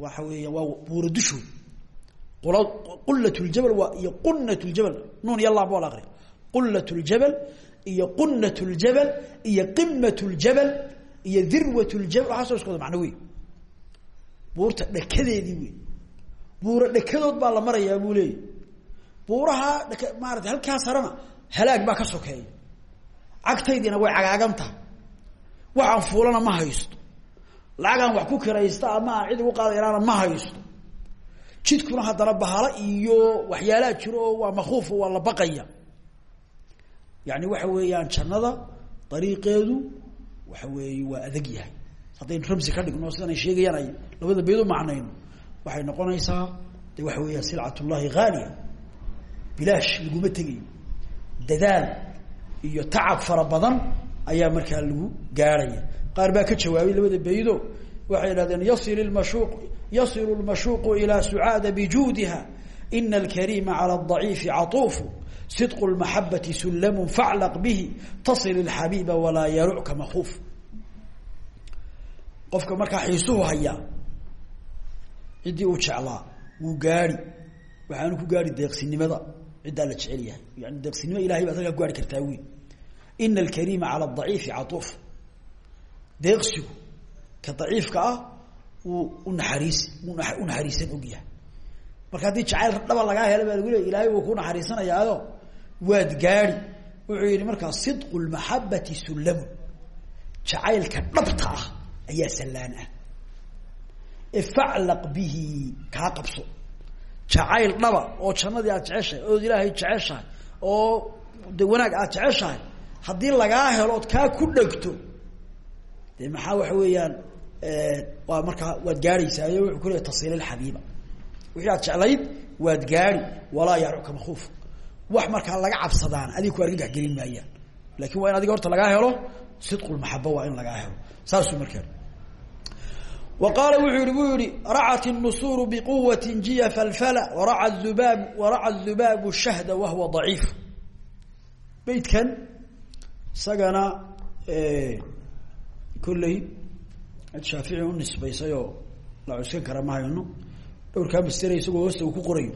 waxa weeyaan waa buura dushood qula qulat ljabal waa iyo qunat ljabal nuun iyo laam waa la aqri qulat ljabal iyo qunat isku wada buurta dhekadeedii wey buura dhekadood baa la marayaa buu leeyahy buuraha dhek maarata halkaa sarena halaag baa ka sokeeya cagtaydiina way cagaagan tahay waxaan fuulana ma haysto. Lacagaan wax ku kiraysta ama aan cid ugu qaadaynaana ma haysto. Jidkuna haddana bahalo iyo waxyaalaha jiro oo waa makuufo waa la baqaya. Yani waxa weeyaan jannada dariiqeedu waxa weeye waa adag yahay haddaynu ramsi ka dhigno sidan ay sheegayaan ay labada beed u waxay noqonaysaa de waxa weeyaan silcat llahi haaliya bilaash laguma tegayo dadaal iyo tacab fara ayaa markaa lagu gaarhaya qaar baa ka jawaabay labada beydo waxay idhahdeen yasil mashuuq yasilu lmashuuqu ilaa sucaada bijuudiha ina alkariima cala adaciifi catuufu sidqu lmaxabati sullamu faclaq bihi tasil ilxabiiba walaa yarucka makuuf qofka markaa xiisuhu hayaa ciddii uu jeclaa wuu gaadi waxaanu ku gaari deeqsinimada ciddaa la jecel yahay. Yani deeqsinimo ilahay baad halkaa ku gaari kartaa wy ina alkariima cala adaciifi catuuf. Deeqsigu ka daciifka ah wuu unaxariis u naxariisan ogyahay marka haddii jacayl dhaba lagaa hela baa lagu leey ilaahay wuu ku naxariisanayaayo waad gaadi wuxuu yihi markaa sidqu lmaxabati sullamun. Jacaylka dhabta ah ayaa sallaan ah. Faclaq bihi kaa qabso. Jacayl dhaba oo jannadii aad jeceshahay ood ilaahay jeceshahay oo de wanaag aad jeceshahay haddii lagaa helo ood kaa ku dhegto de maxaa waxa weeyaan waa markaa waad gaadhaysaayo wuxuu ku leeya tasiil ilxabiiba wixii aad jeclayd waad gaadi walaa yaruka makuuf wax markaa laga cabsadaan adig ku argagax gelin maayaan. Lakin waa in adiga horta lagaa helo sidqu lmaxaba waa in lagaa helo. Saasuu markaa wa qaala wuxuu yihi buu yihi racat الnusuur bquwati jiya falfala waraca ubaab waraca dhubaabu shahda wahwa daciif beydkan isagana kolley cid shaafici u nisbaysay oo la cuskan kara ma hayno dhowrkaa masere isagoo hoosta uu ku qorayo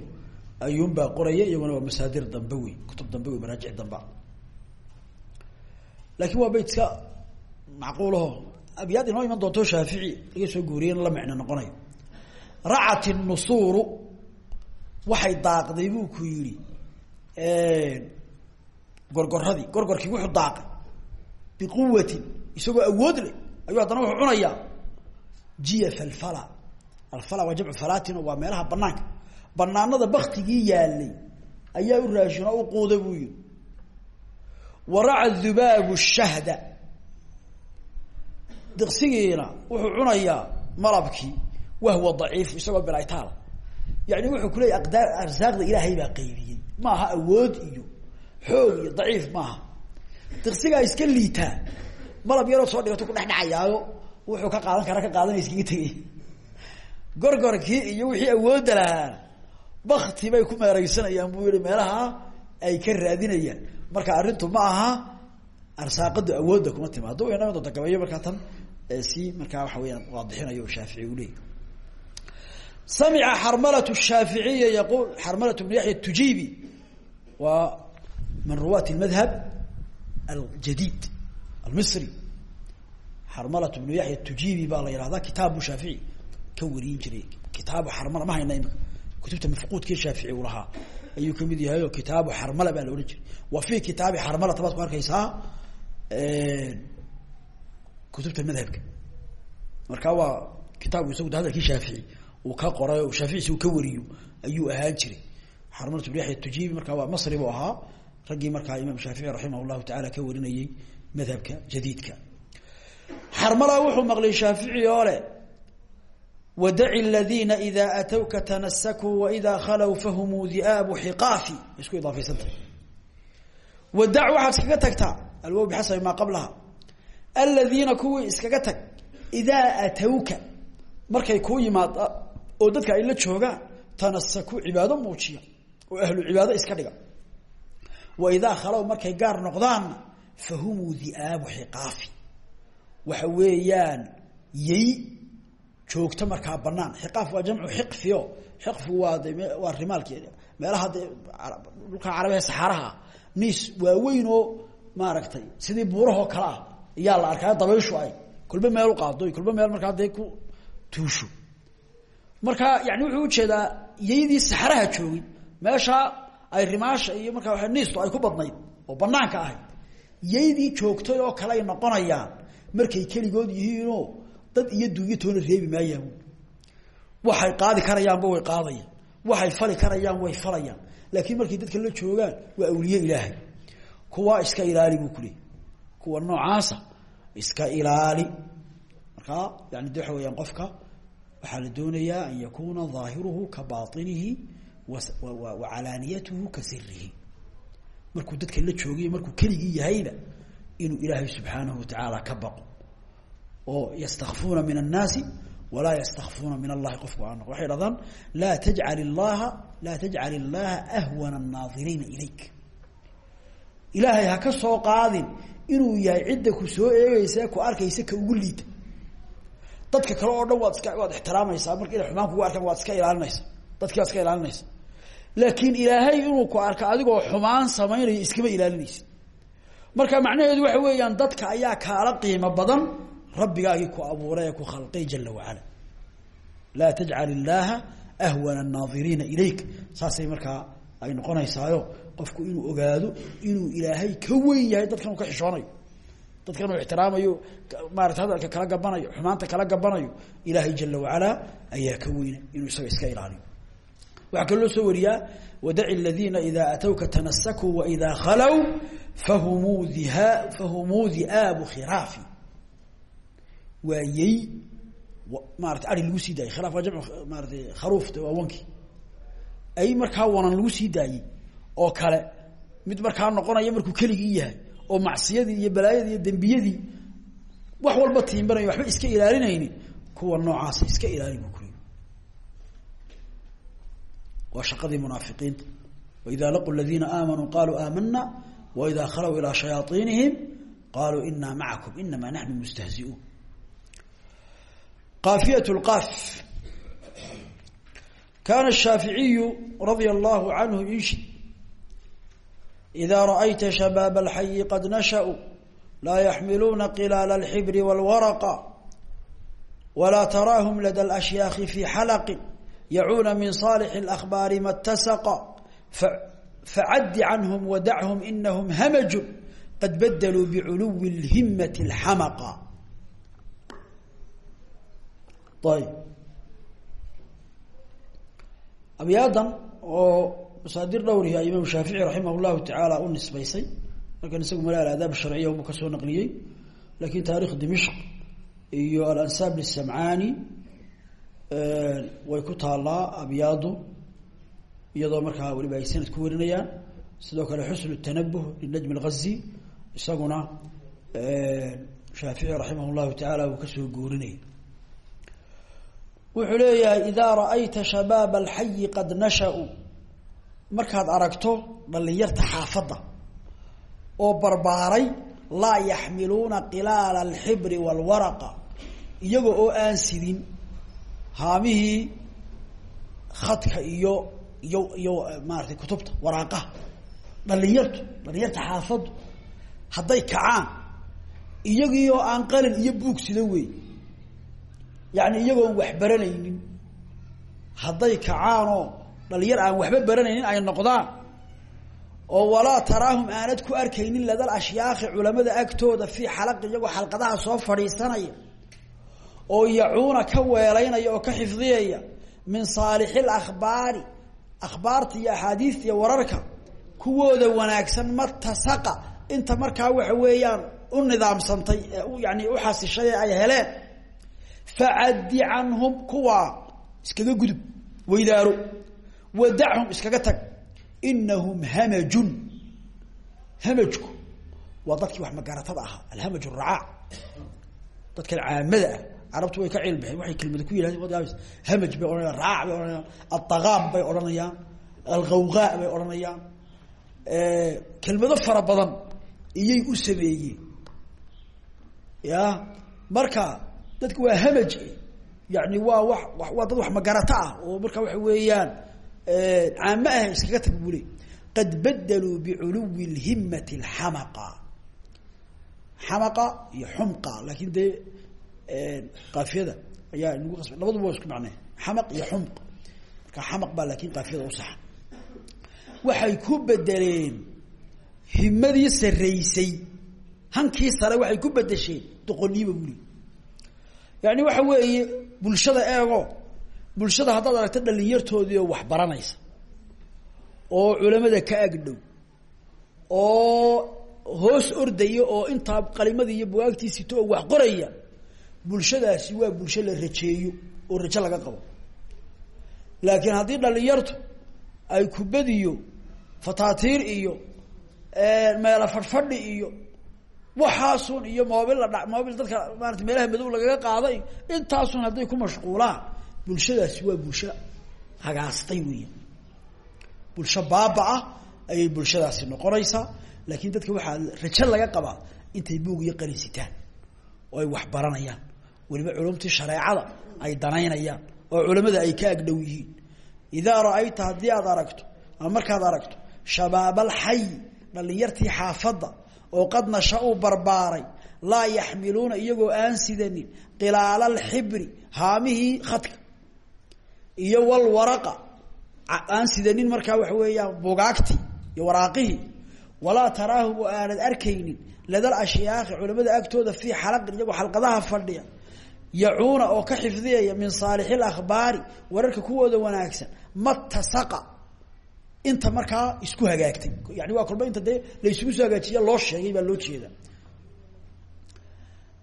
ayuunbaa qoraya iyaguna waa masaadir dambe wey kutub dambe wey maraajic abyaad inoo iman doonto shaafici laga soo guuriyeen la micno noqonayo. Racat nusuuru waxay daaqday buu ku yihi gorgoradii gorgorkii wuxuu daaqay biquwatin isagoo awood leh ayuu haddana wuxuu cunayaa jiya falfala. Alfala waa jamcu falatin waa meelaha banaanka banaanada baktigii yaalay ayaa u raashin oo u quuda buu yihi waraca dhubaabu shahda diqsigiina wuxuu cunayaa malabkii wahwa daciif isagoo bilaytaala yani wuxuu kuleeyay aqdaar arsaaqda ilaahay baa qaybiyey. Maaha awood iyo xoog iyo daciif maaha. Diqsigaa iska liitaa malab yarood soo dhigato kudhexdhacayaayo wuxuu ka qaadan kara ka qaadanay iskaga tegay gorgorkii iyo wixii awoodda lahaa bakti bay ku meereysanayaan buu yihi meelaha ay ka raadinayaan. Marka arrintu ma aha arsaaqadu awoodda kuma timaado. Way nami doonta gabayo markaa tan si markaa waxa weyaan waadixinayo shaafici uu leeyay samica xarmalat shaaficiya yaqul xarmalat bnu yaxya tujibi waa min ruwaat madhab aljadid almisri. Xarmalat bnu yaxya tujibi baa la yihahdaa kitaabu shaafici ka wariyin jiray. Kitaabu xarmala ma hayna imika kutubta mafquudkii shaafici uu lahaa. Ayuu ka mid yahay oo kitaabu xarmala baa la odhan jiray. Wa fi kitaabi xarmalata baad ku arkaysaa kutubta madhabka. Marka waa kitaabku isagu de hadalkii shaafici uu ka qoray o shaafici uu ka wariyo ayuu ahaan jiray. Xarmalat bn yaxya tujibi marka waa masri buu ahaa. Raggii markaa imaam shaafici raximah llahu taala ka warinayey madhabka jadiidka. Xarmala wuxuu maqlay shaafici oo le wadaci ladiina ida atowka tanasakuu waida khalow fahumuu di'aabu xiqaafi. Isku idaafaysantahy wadac waxaad iskaga tagtaa alwow bixasabi maa qablaha. Aladiina kuwii iskaga tag idaa atowka markay kuu yimaada oo dadka ay la joogaan tanasakuu cibaado muujiya oo ahlu cibaado iska dhiga. Wa idaa khalow markay gaar noqdaanna fahumuu di'aabu xiqaafi. Waxa weeyaan yey joogto markaa banaan xiqaaf waa jamcu xiqfio xiqfigu waa waa rimaalki meelaha ah maaragtay sidii buurahoo kale ah iyaa la arkaa dabayshu ay kolba meel u qaado kolba meel markaa dee ku tuusho. Marka yani wuxuu u jeedaa yaydii saxaraha joogay meesha ay rimaasha iyo markaa waa niistu ay ku badnayd oo banaanka ahayd yaydii joogtay oo kale ay noqonayaan markay keligood yihiinoo dad iyo dunya toona reebi maayaan. Waxay qaadi karayaanba way qaadayaan waxay fali karayaan way falayaan laakiin markay dadka la joogaan waa awliye ilaahay kuwaa iska ilaali buu kuleeyay kuwa noocaasa iska ilaali markaa yani de waxa weyaan qofka waxaa la doonayaa an yakuna ظaahiruhu ka baطinihi wa calaaniyatuhu ka sirihi markuu dadka la joogiyo markuu keligii yahayba inuu ilaahay subxaanahu watacaala ka baqo oo ystakfuuna min الnaasi walaa ystakfuuna min allahi qofku aan waxay dhahdaan laa tajcal illaha laa tajcal illaha ahwana الnaadiriina ilayk ilaahay ha ka soo qaadin inuu yahay cidda ku soo eegeysa ku arkaysa ka ugu liita dadka kale oo dhan waad iska waad ixtiraamaysaa. Marka inay xumaan kugu arkaan waad iska ilaalinaysa dadki waad iska ilaalinaysa laakiin ilaahay inuu ku arka adigoo xumaan samaynayo iskama ilaalinaysa marka macnaheedu waxa weeyaan dadka ayaa kaala qiimo badan rabbigaagii ku abuuray ee ku khalqay jala wacala. Laa tajcal illaaha ahwana annaadiriina ilayk. Saasay markaa ay noqonaysaayo qofku inuu ogaado inuu ilaahay ka weyn yahay dadkan ka xishoonayo. Dadkan uu ixtiraamayo maarata hadalka kala gabanayo xumaanta kala gabanayo ilaahay jala wacalaa ayaa ka weyna inuu isaga iska ilaaliyo. Waxaa kaloo soo wariyaa wadaci ladiina idaa atowka tanasakuu waidaa khalow fahumuu diha khiraafi. Waa yey maarata ari lagu sii daayey khilaaf waa jamcu maaratay kharuufta waa wankii ay markaa wanan lagu sii daayey oo kale mid markaa noqonaya markuu keligii yahay oo macsiyadii iyo balaayadii iyo dembiyadii wax walba tiimbanayo waxba iska ilaalinayni kuwa noocaasa iska ilaali bu kuli waa shaqadii munaafiqiinta waida laquu ladiina aamanuu qaluu aamana waida khalow ilaa shayaaiinihim qaluu ina macakum inama naxnu mustahziuun. Qaafiyat lqaaf kana shaaficiyu radia allahu canhu inshi ida raأyta shabaab اlxayi qad nashaأuu laa yaxmiluuna qilaala اlxibri wاlwaraqa walaa taraahum lada اlashyaakhi fi xalaqi yacuuna min صaalix اlأkhbaari ma اtasaqa facaddi canhum wadachum inahum hamaju qad badaluu biculuwi اlhimati اlxamaqa ayb abyaadan oo masaadir dhowrihi ay imaam shaafici raximah llahu tacaala u nisbaysay. Markan isagu mala aladaab sharciya bu ka soo naqliyey. Lakin taarikh dimishq iyo alansaab lisamcaani eh, way ku taalaa abyaadu iyadoo markaa weliba ay sanad ku werinayaan sidoo kale xusnu tanabuh linajmi lgazi isaguna eh, shaafici raximah llahu tacaala uu ka soo guurinayay. Wuxuu leeyahay markaad aragto dhalinyarta xaafadda oo barbaaray laa yaxmiluuna qilaala alxibri wاlwaraqa iyaga oo aan sidin haamihii khadka iyo iyo iyo maaratay kutubta waraaqaha. Dhalinyartu dhalinyarta xaafaddu hadday kacaan iyagii oo aan qalin iyo buug sida wey yani iyagoon wax baranaynin hadday kacaanoo dhalinyar aan waxba baranaynin ay noqdaan. oo walaa taraahum aanad ku arkaynin ladal ashyaakhi culamada agtooda fii xalaqi iyagoo xalqadaha soo fadhiisanaya. oo yacuuna ka weelaynaya oo ka xifdiyaya min saalixi lakhbaari akhbaarta iyo axaadiista iyo wararka kuwooda wanaagsan matasaqa inta markaa waxa weeyaan u nidaamsantay yani u xasishay ee ay heleen. Facaddi canhum kuwaa iskaga gudub weydaaro wadachum iskaga tag inahum hamajun. Hamajku waa dadkii wax magaratada ahaa alhamaj racaa. Dadkan caamada ah carabtu way ka cilbixeen waxay kelmada ku yidhahdeen hamaj bay odhanayaan raac bay odhanayaan adaqaam bay odhanayaan alqawqaa bay odhanayaan. Kelmado fara badan iyay marka dadku waa hamaj yani waa wa waa dad wax magarato ah oo marka waxa weeyaan caamo ah iskaga tag bule qad badaluu biculuwi اlhimati اlxamaqa xamaqa iyo xumqa laakin dee kaafiyada ayaa nagu qasba labaduba waa isku macnee xamaq iyo xumq. Marka xamaq baa laakin waxay ku bedeleen himadii saraysay hankii sare waxay ku bedesheen doqoniiba buli yani waxa weeye bulshada eego bulshada haddaad aragto dhalinyartoodii oo wax baranaysa oo culamada ka agdhow oo hoos ordaya oo intaa qalimadii iyo bugaagtii sito oo wax qoraya bulshadaasi waa bulsho la rajeeyo oo rajo laga qabo. Laakiin haddii dhalinyartu ay kubadiyo fataatiir iyo meela fadhfadhi iyo waxaasun iyo moobil la dha moobil dadka maarata meelaha madow lagaga qaaday intaasun hadday ku mashquulaan bulshadaasi waa bulsho hagaastay weya bulsho baaba-ah ayay bulshadaasi noqonaysaa laakiin dadka waxaa rajo laga qabaa intay buug iyo qalinsitaan oo ay wax baranayaan. Weliba culumtii shareecada ay danaynayaan oo culamada ay ka agdhow yihiin. Idaa ra'ayta haddii aad aragto ama markaad aragto shabaabaalxay dhalinyartii xaafadda oo qad nasha-uu barbaaray laa yaxmiluuna iyagoo aan sidanin qilaala alxibri haamihii khadka iyo walwaraqa aan sidanin markaa waxa weeyaan bugaagtii iyo waraaqihii walaa taraahum oo aanad arkaynin ladal ashyaakhi culamada agtooda fii xalaqin iyagoo xalqadaha fadhiya. Yacuuna oo ka xifdiyaya min saalixi akhbaari wararka kuwooda wanaagsan. Matasaqa inta markaa isku hagaagtay. Yani waa kolba inta dee la isugu soo hagaajiya loo sheegay baa loo jeeda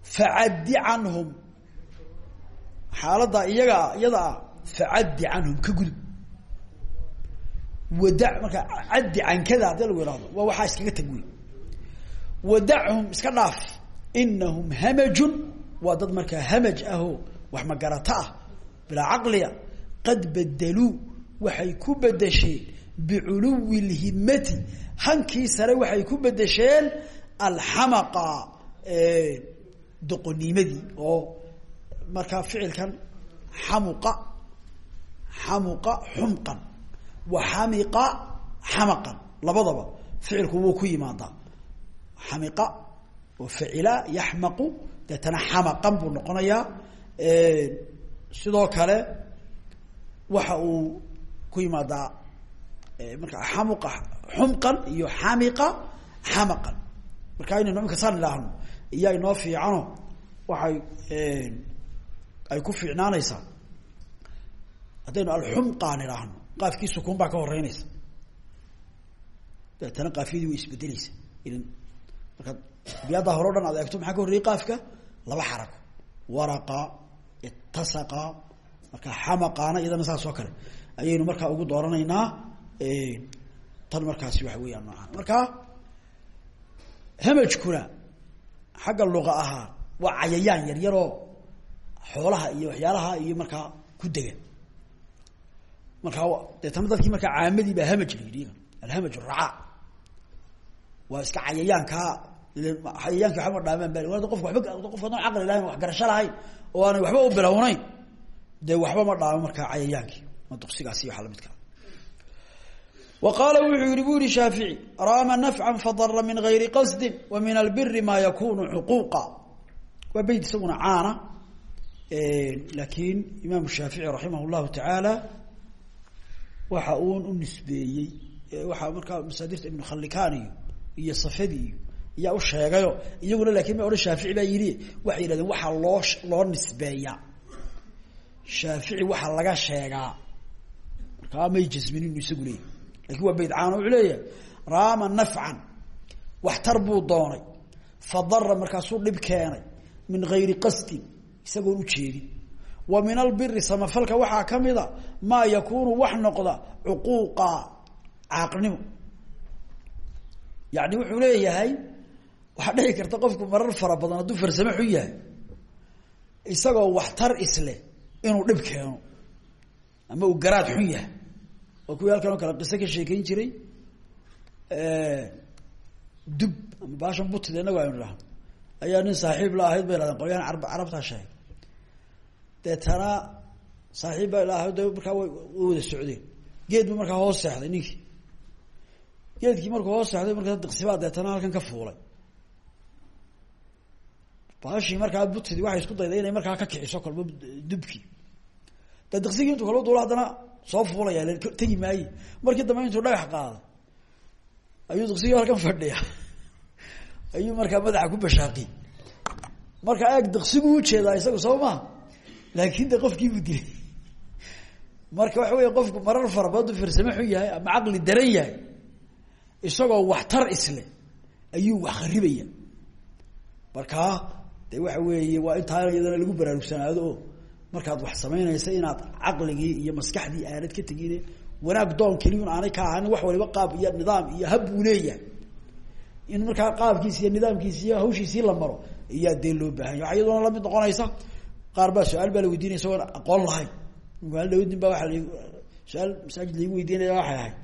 facaddi canhum. Xaaladda iyagaa iyadaa facaddi canhum ka gudub wada markaa caddi cankada haddii lagu ihahdo waa waxaa iskaga tag wey iska dhaaf inahum hamajun waa dad hamaj ahoo wax magarato ah bilaa caqliya qad bedeluu waxay ku bedesheen biculuwi lhimati hankii sare waxay ku bedesheen alxamaqa doqonimadii oo markaa ficilkan xamuqa xamuqa xumqan wa xamiqa xamaqan. Labadaba ficilku wuu ku yimaadaa xamiqa oo facila yaxmaqu deetana xamaqan buu noqonayaa sidoo kale waxa uu ku yimaadaa marka xamuqa xumqan iyo xamiqa xamaqan. Marka inaynu imika saan idhaahno iyaa inoo fiicano waxay ay ku fiicnaanaysaa haddaynu alxumqaan idhaahno qaafkii sukuun baa ka horeynaysa deetana qaafiyadii way isbedeleysa ilan markaad biyaddaa hore o dhan aad eegto maxaa ka horreyey qaafka? Laba xarako. Waraqa itasaqa marka xamaqaana iyadana saas oo kale. Ayaynu markaa ugu dooranaynaa tan markaasi waxa weeyaan noocan marka hamajkuna xagga luqa ahaan waa cayayaan yar yaroo xoolaha iyo waxyaalaha iyo markaa ku dega markaa deetana dadkii markaa caamadii baa hamaj la yidhi alhamaj racaa waa iska cayayaankaa cayayaanki waxba ma dhaamaan ba qofka waba qofka adon caqli lahayn wax garasho lahayn oo aanay waxba u bilownayn dee waxba ma dhaamo markaa cayayaankii. Ma duqsigaasi waxa lamidkaa wa qaala wuxuu yihi bu yihi shaafici raama nafcan fadara min gayri qasdi wa min albiri maa yakunu cuquuqa waa beyt isaguna caana. Laakiin imaamu waxa uun u nisbeeyey waxaa markaa masaadirta ibnu khalikan iyo iyo safadi iyo iyaa u sheegayo iyaguna laakiin ma odhan shaafici baa yidhi waxay yihahdeen waxaa loo loo nisbeeyaa shaafici waxaa laga sheegaa. Markaa may jasmin isagu leeyay laakiin waa bayd caano wuxuu leeyahay raama nafcan waxtar buu doonay fadara markaasuu dhib keenay min gayri qasdin isagoon ujeedin wa min albiri samafalka waxaa kamida maa yakunu wax noqda cuquuqa caaqnimo. Yani wuxuu leeyahay waxaa dhici karta qofku marar fara badan hadduu farsamo xun yahay isagoo waxtar isleh inuu dhib keeno ama uu garaad xun yahay. Oo kuwii halkan oo kale qiso ka sheekeyn jiray dub ama baashan butida inagu aynu dhahno ayaa nin saaxiib la ahayd bay hahdeen qolyahan arab carabtaa sheegay deetana saaxiib baa la ahayd de markaa wada socdeen. Geed markaa hoos seexday ninkii. Geedkii markuu hoos seexday markaa diqsibaa deetana halkan ka fuulay. Baashii markaa butidii waxay isku dayday inay markaa ka kiciso kolba dubkii de diqsigii intuu kalba duulo haddana soo fuulaya tegi maaye markii dambe intuu dhagax qaaday ayuu diqsigii halkan fadhiya ayuu markaa madaxa ku bashaaqiy marka eeg diqsigu u jeedaa isaga soo maha laakin de qofkiibuu dilay. Marka waxa wey qofku marar fara badan du farsame xun yahay ama caqli daran yahay isagoo waxtar isle ayuu wax kharibaya. Markaa de waxa weeye waa intaa iyadana lagu baraarugsanaado oo markaad wax samaynaysa inaad caqligii iyo maskaxdii aanad ka tegine wanaag doon keliyun aanay ka ahanin wax waliba qaab iyo nidaam iyo hab buu leeyahay. In markaa qaabkiisi iyo nidaamkiisi iyo hawshiisii la maro iyaa loo baahanya waxa iyadoona la mid noqonaysa qaar baa su'aal baa la weydiinaya isagoon aqoon lahayn. Maal dhawid nin baa waa su'aal masaajid laigu weydiinaya waxay ahayd.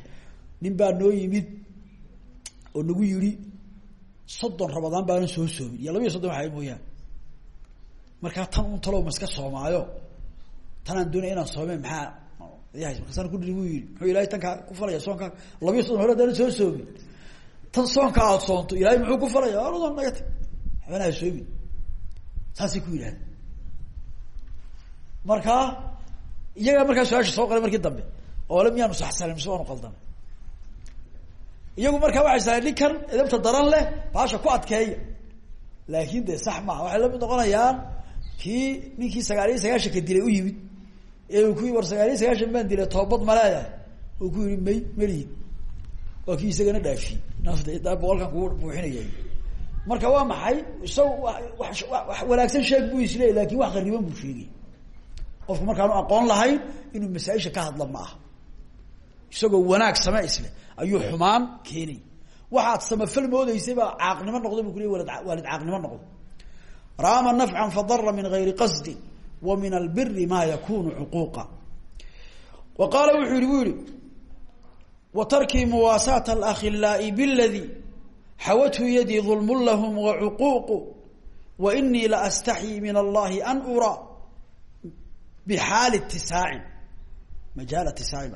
Nin baa noo yimid oo nagu yiri soddon rabadaan baanan soo soomin iyo laba iyo soddon waxay mooyaan. Markaa tan un talow ma iska soomaayo? Tanaan doonaya inaan soomeen maxaa markaasaan muxuu ilahay tankaa ku falaya soonkaa labiyo soddon hore soo soomin tan soonka aada soonto ilahay muxuu ku falaya? Naga tag waxbana ha saasay ku yidhahda markaa iyagaa markaa su'aasha soo qalay markii dambe oo le miyaanu saxsanin mise waanu qaldamay iyagu markaa waxay sahay ninkan edabta daran leh baasha ku adkeeya. Laakin de sax maaha. Waxay la mid noqonayaan kii ninkii sagaal iyo sagaashanka dilay u yimid. Ee uu ku war sagaal iyo sagaashan baan dilay toobad ma leedahay. Uu ku yihi may melihin waa kii isagana dhaafiyey nafta boqolkan kugu buuxinaya marka waa maxay? Isaga wax wanaagsan sheeg buu isleeyay laakiin wax qariban buu sheegay qofku markaanu aqoon lahayn inuu masaaisha ka hadla ma isagoo wanaag same ayuu xumaan keenay. Waxaad samafal moodeysay baa caaqnimo noqday bu ku le walad waalid caaqnimo noqdo. Raama nafcan fadara min gayri qasdi wa min albiri ma yakunu cuquuqa. Wa qaala wuxuu yihi bu yihi wa tarkii muwaasaat alakhilaai biladi xawathu yadii dulmu lahum wa cuquuqu wa inii la astaxyi min allahi an uraa bxaali itisaacin majaal itisaacin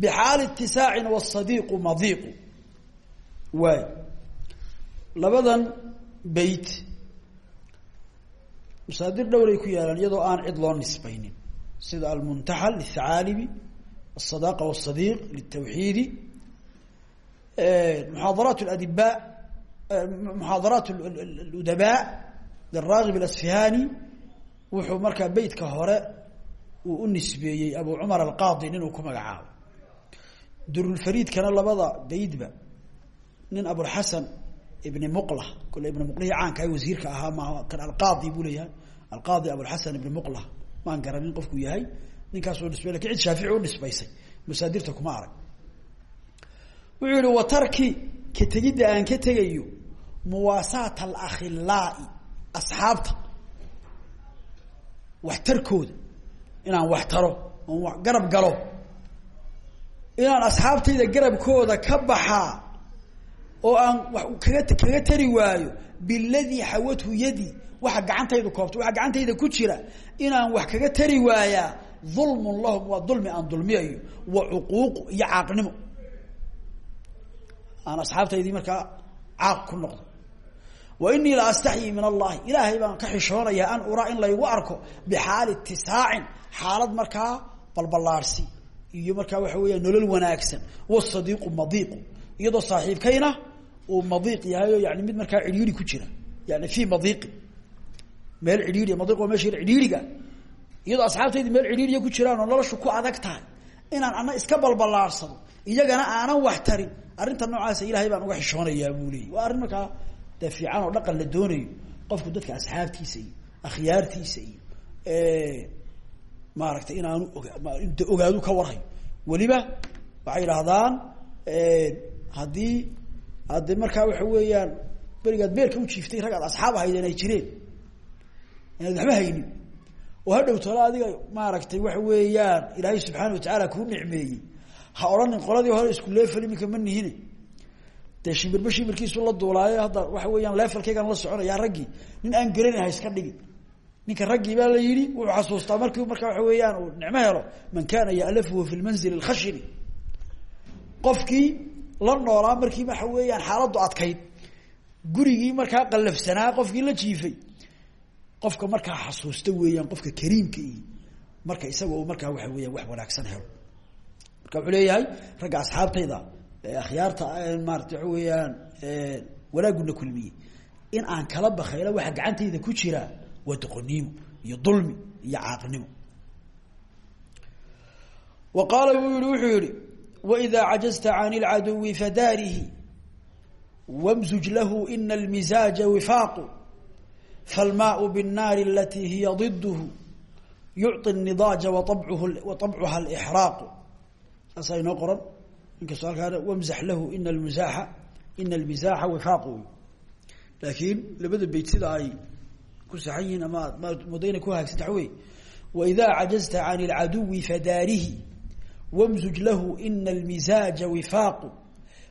bxaali itisaacin wsadiiqu madiiqu waay labadan beyt masaadir dhowray ku yaalaan iyadoo aan cid loo nisbaynin sida almuntaxa lilthacaalibi الصداقة والصديق للتوحيد محاضرات الأدباء محاضرات الأدباء للراغب الأسفهاني wuxuu markaa beytka hore uu u nisbeeyey abu cumar alqaadi nin uu ku magacaabo. Durulfariidkana labada beydba nin abulxasan ibni muqla kole ibni muqlihii caanka wasiirka ahaa ma kan alqaadi buu leeyahay. Alqaadi abulxasan ibni muqla maan garanin qofku yahay. Ninkaasuu nisbey laakiin cid shaafici u nisbaysay. Masaadirta kuma arag. Wuxuu wa tarki ka aan ka tegayo muwaasaat alakhilaai asxaabta. Waxtarkooda inaan wax taro oon garab galo. Inaan asxaabtayda garabkooda ka baxaa oo aan wa kaga kaga tari waayo biladii xawathu yadi waxa gacantaydu koobto waxa gacantayda ku jira inaan wax kaga tari waayaa dulmun lahum waa dulmi aan dulmiyayo wa cuquuq iyo caaqnimo. Aan asxaabtaydii markaa caaq ku noqdo wa inii la astaxyi min allahi ilaahay baan ka xishoonayaa an uraa in laygu arko bixaali itisaacin xaalad markaa balballaarsi iyo markaa waxa weya nolol wanaagsan wasadiiqu madiiqu iyadoo saaxiibkayna uu madiiq yahay yani mid markaa cidhiiri ku jira yani fii madiiqi meel cidhiiri madiiq waa meesha cidhiiriga iyadoo asxaabtaydi meel cidhiiriya ku jiraan oo noloshu ku adag tahay inaan ana iska balballaarsado iyagana aanan wax tarin arrinta noocaasa ilahay baan uga xishoonayaa buu waa arrin markaa de fiican oo dhaqan la doonayo qofku dadka asxaabtiisa iyo akhyaartiisa iyo maaragtay inaanu oga ogaadu ka warhayo weliba waxay idhaahdaan haddii hadde markaa waxa weeyaan berigaad beerka u jiiftay rag aad asxaab ahaydeen ay jireen inaad waxba haynin oo ha dhowtolo adiga maaragtay waxa weeyaan ilaahay subxaana watacaala kuu nicmeeyey ha odhanin qoladii hore isku iminka ma nihine dee shimbirba shimbirkiisu la duulaayo hadda waxa weeyaan leefalkaygaan la soconaya raggii nin aan gelanaha iska dhigin ninka raggii baa la yidhi wuxuu xasuustaa markii markaa waxa weeyaan uu nicmo helo man kana ya'lafuhu fi lmanzil alkhashini qofkii la noolaa markii waxa weeyaan xaaladdu adkayd gurigii markaa qallafsanaa qofkii la jiifay qofka markaa xasuusta weeyaan qofka kariimka marka isaga markaa waxa weeyaan wax wanaagsan helo. Marka wuxuu leeyahay ragga asxaabtayda akhyaarta maarata waxa weeyaan wanaaguna kulmiyey in aan kala bakaylo waxa gacantayda ku jira waa doqoniimo iyo dulmi iyo caaqnimo wa qaala buu yihi wuxuu yihi wإida cajزta can اlcaduwi fadaarihi wاmzuj lahu ina اlmizaaja wifaaqu falmaء bالnaari alati hiya ضidh yucطi الnidaaja waطabcuha اlإxraaqu saasaa inoo qoran inkastoo halkaana wamzax lahu ina almisaaxa ina almisaaxa wifaaq wey laakiin labada beyt sida ay ku saxan yihiin ama ad ma moodda inay ku hagaagsantax wey. Waidaa cajazta can ilcaduwi fadaarihi wamzuj lahu ina almisaaja wifaaqu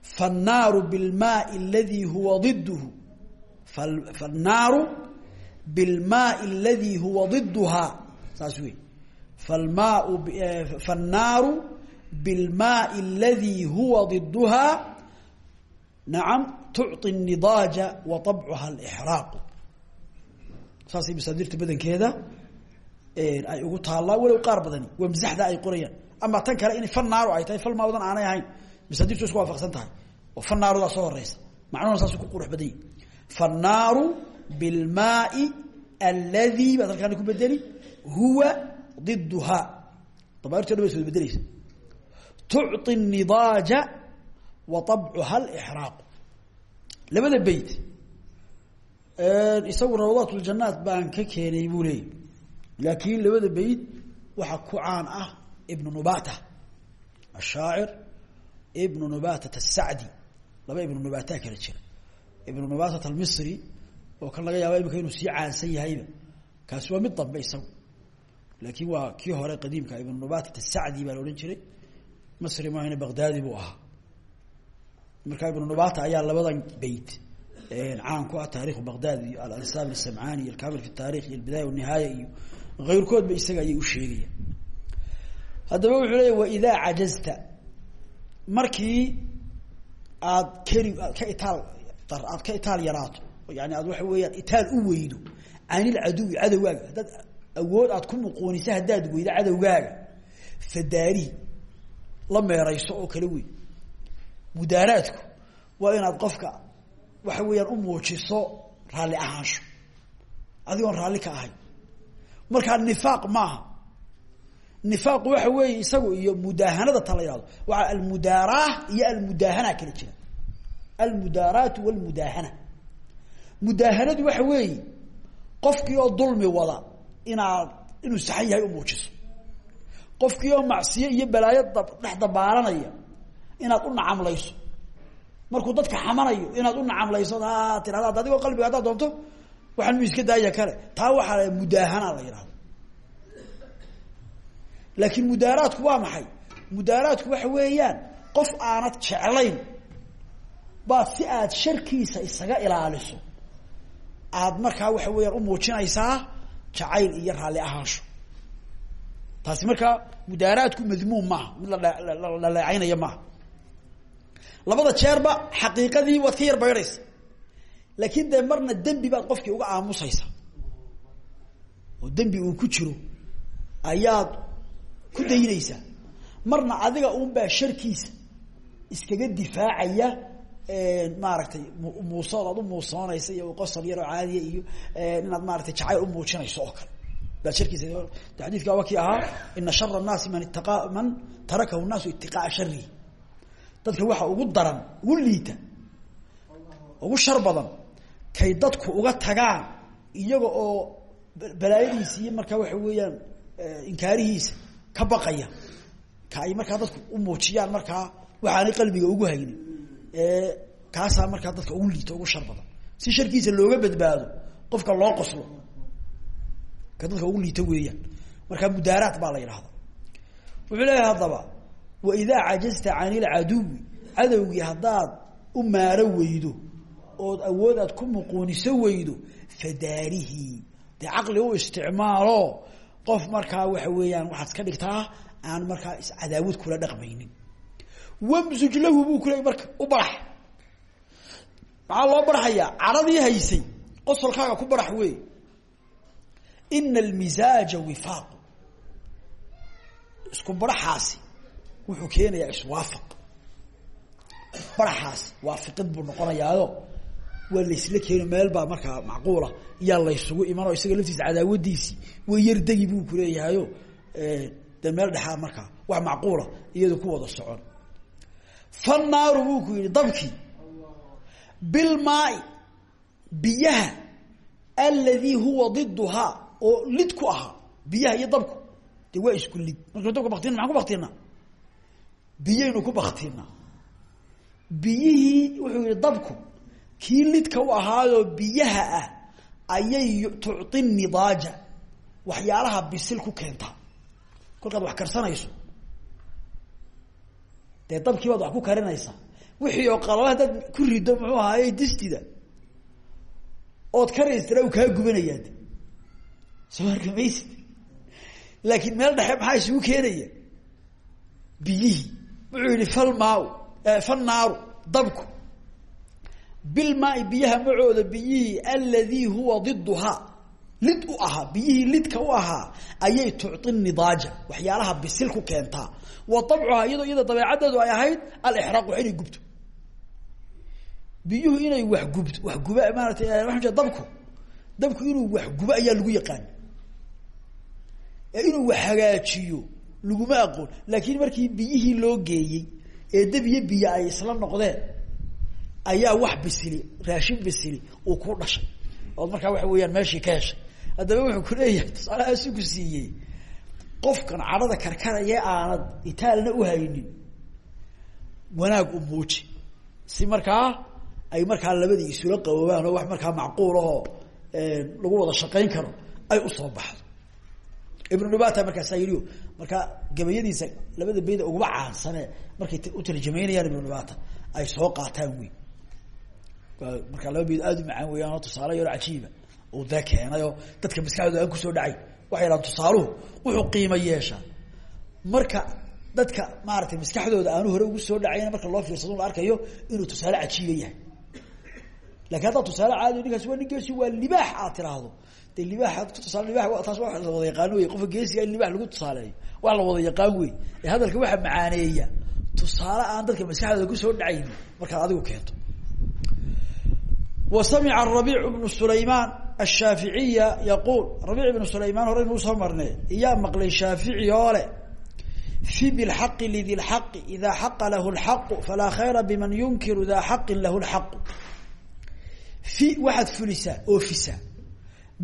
faannaaru bilmaai aladi huwa diduhu faannaaru bilmaai aladi huwa diduhaa saas wey. Falmaau eh, fannaaru bilmaai aladi huwa ضidhaa nacam tucطi الnidaaja wa طabcuha اlxraaqu saasay masaadirta badankeeda ay ugu taallaa walow qaar badani waa masaxda ay qorayaan ama tan kale inay fanaaru ay tahay falmaadan aanay ahayn masaadirtu isku waafaqsan tahay oo fanaarudaa soo horeysa macnuhuna saas ku qurux badan yahi fannaaru bilmaai aladi baad halkaana ku bedeli huwa diduhaa dabairto dhan bay soo bedeleysa tuci nidaaja wa abcuha alxraaq labada beyt isagu rawdaat ljanaat baan ka keenay buu leeyay laakiin labada beyt waxaa ku caan ah ibnu nubata ashaacir ibnu nubatat asacdi laba ibnu nubataa kala jira. Ibnu nubatat almisri oo kan laga yaaba imika inuu sii caansan yahayba kaasi waa mid dambe isagu. Laakiin waa kii hore qadiimka ibnu nubatat asacdi baa la odhan jiray masri mahayna bagdaadi buu ahaa. Marka ibnu nubata ayaa labadan beyt caan ku ah taarikhu baghdad iyo alansaab asamcani iyo alkamil fi taarikh iyo albidaaya wanihaaya iyo ayrkoodba isaga ayay u sheegayaan haddaba wuxuu leeya waidaa cajazta. Markii aad keri ka itaal aad ka itaal yaraato yani aad waxa weeyaan itaal u weydo can ilcaduwi cadowgaaga haddaad awood aad ku muquuniso haddaad weydo cadowgaaga fadaarihi la meerayso oo kale wey mudaaraadku waa inaad qofka waxa weeyaan u muujiso raalli ahaansho. Adigoon raalli ka ahay markaa nifaaq maaha. Nifaaqu waxa weeye isagu iyo mudaahanada ta la yihahdo iyo almudaahana kala jira. Almudaaraatu walmudaahana. Mudaahanadu waxa weeye qofkii oo dulmi wada inaad inuu saxan yahay u muujiso qofkii oo macsiyo iyo balaayo dhex dabaalanaya inaad u nacamlayso. Markuu dadka xamanayo inaad u nacamlayso tirahda ad adigoo qalbiga haddaad doonto waxaan mu daaya kale. Taa waxaa mudaahana la yihahdo laakiin mudaaraadku waa maxay? Mudaaraadku waxa weeyaan qof aanad jeclayn baad si aad sharkiisa isaga ilaaliso. Aad markaa waxa weeyaan u muujinaysaa jacayl iyo raalli ahaansho taasi markaa mudaaraadku madmuum maaha mid la dhaleecaynaya maaha. Labada jeerba xaqiiqadii waad ka yar baydhaysa laakiin dee marna dembi baad qofkii uga aamusaysa. Oo dembi uu ku jiro ayaad ku daynaysaa marna adiga uunbaa sharkiisa iskaga difaacaya maaragtay muusood aad u muusoonaysa iyo qosol yaroo caadiya iyo inaad maaratay jacayl u muujinayso oo kale akiisadiika waa kii ahaa ina shara naasi man itaa man tarakahu naasu itiqaa sharihi dadka waxa ugu daran ugu liita ugu shar badan kay dadku uga tagaan iyaga oo balaayadiisi iyo markaa waxa weeyaan eh, inkaarihiisa ka baqaya ka ay markaa dadku u muujiyaan markaa waxaanay qalbiga ugu haynin eh, kaasaa markaa dadka ugu liita ugu shar badan. Si sharkiisa looga badbaado qofka loo qoslo ka dadka ugu liita weeyaan. Markaa mudaaraat baa la yidhahda wuxuu leeyahay haddaba waidaa cajazta can ilcaduwi cadowgii haddaad u maaro weydo ood awood aad ku muquuniso weydo fadaarihi dee caqli u isticmaalo. Qof markaa waxa weeyaan waxaad iska dhigtaa aan markaa iscadaawad kula dhaqmaynin. Wamsuj lahu buu ku marka u barax. Maxaa loo baraxayaa? Cadhadii haysay. Qosolkaaga ku barax wey ina almisaaja wifaaqu isku baraxaasi wuxuu keenayaa iswaafaq baraxaas waafiqid buu noqonayaayo waa laysla keeno meel baa markaa macquula iyaa laysugu imanoo isaga laftiisa cadaawadiisii way yardegi buu kuleeyahayo dee meel dhexaa markaa wax macquula iyado ku wada socon fanaaru buu ku yihi dabkii bilmaai biyaha aladii huwa diduhaa oo lid ku ahaa biyaha iyo dabku de waa isku lid. Markaynu dabka baktina maxaan ku baktinaa biyaynu ku baktinaa biyihii wuxuu yihi dabku kii lidka u ahaayoo biyaha ah ayay tuci nidaaja waxyaalaha bisil ku keentaa kolkaad wax karsanayso. Dee dabkii baad wax ku karinaysaa wixii oo qalaba haddaad ku rido muxuu ahaaye distida ood karaystira u kaa gubanayaa de soo arkamaysid laakiin meel dhexe maxaa isugu keenaya? Biyihii wuxuu yihi falmaau falnaaru dabku. Bilmaai biyaha macooda biyihii aladii huwa diduhaa lid u ahaa biyihii lidka u ahaa ayay tuci nidaaja waxyaalaha bisil ku keentaa. Wa dabcuhaa iyadoo iyada dabeecaddeedu ay ahayd alixraaq wax inay gubto. Biyuhu inay wax gubto wax guba maaratay waa dabku? Dabku inuu wax gubo ayaa lagu yaqaan inuu wax hagaajiyo laguma aqoon. Laakiin markii biyihii loo geeyey ee dab iyo biyo ay isla noqdeen ayaa wax bisili raashin bisili uu ku dhashay. Ood markaa waxa weeyaan meeshii ka heshay. Haddaba wuxuu ku leeyahay tusaalahaasi ku siiyey qofkan cadhada karkaraya aanad itaalna uhaynin wanaag u muuji. Si markaa ay markaa labadii isula qaboobaan oo wax markaa macquul ahoo lagu wada shaqayn karo ay u soo baxdo ibnu nubata markaasaa yidhi markaa gabayadiisa labada beyda uguma caansane markay u tarjamaynayaan ibnu nubata ay soo qaataan wey markaa laba beyd aada u macaan weeyaan oo tusaale yaro cajiiba uu dee keenayoo dadka maskaxdooda aan ku soo dhacay waxay dhahan tusaaluhu wuxuu qiimo yeeshaa. Marka dadka maaratay maskaxdooda aanu hore ugu soo dhacayna marka loo fiirsado la arkayo inuu tusaale cajiiba yahay. Lakin haddaa tusaale caadi ninkaasi waa nin geesi waa libaax aad tiraahdo de libaax tusaale taas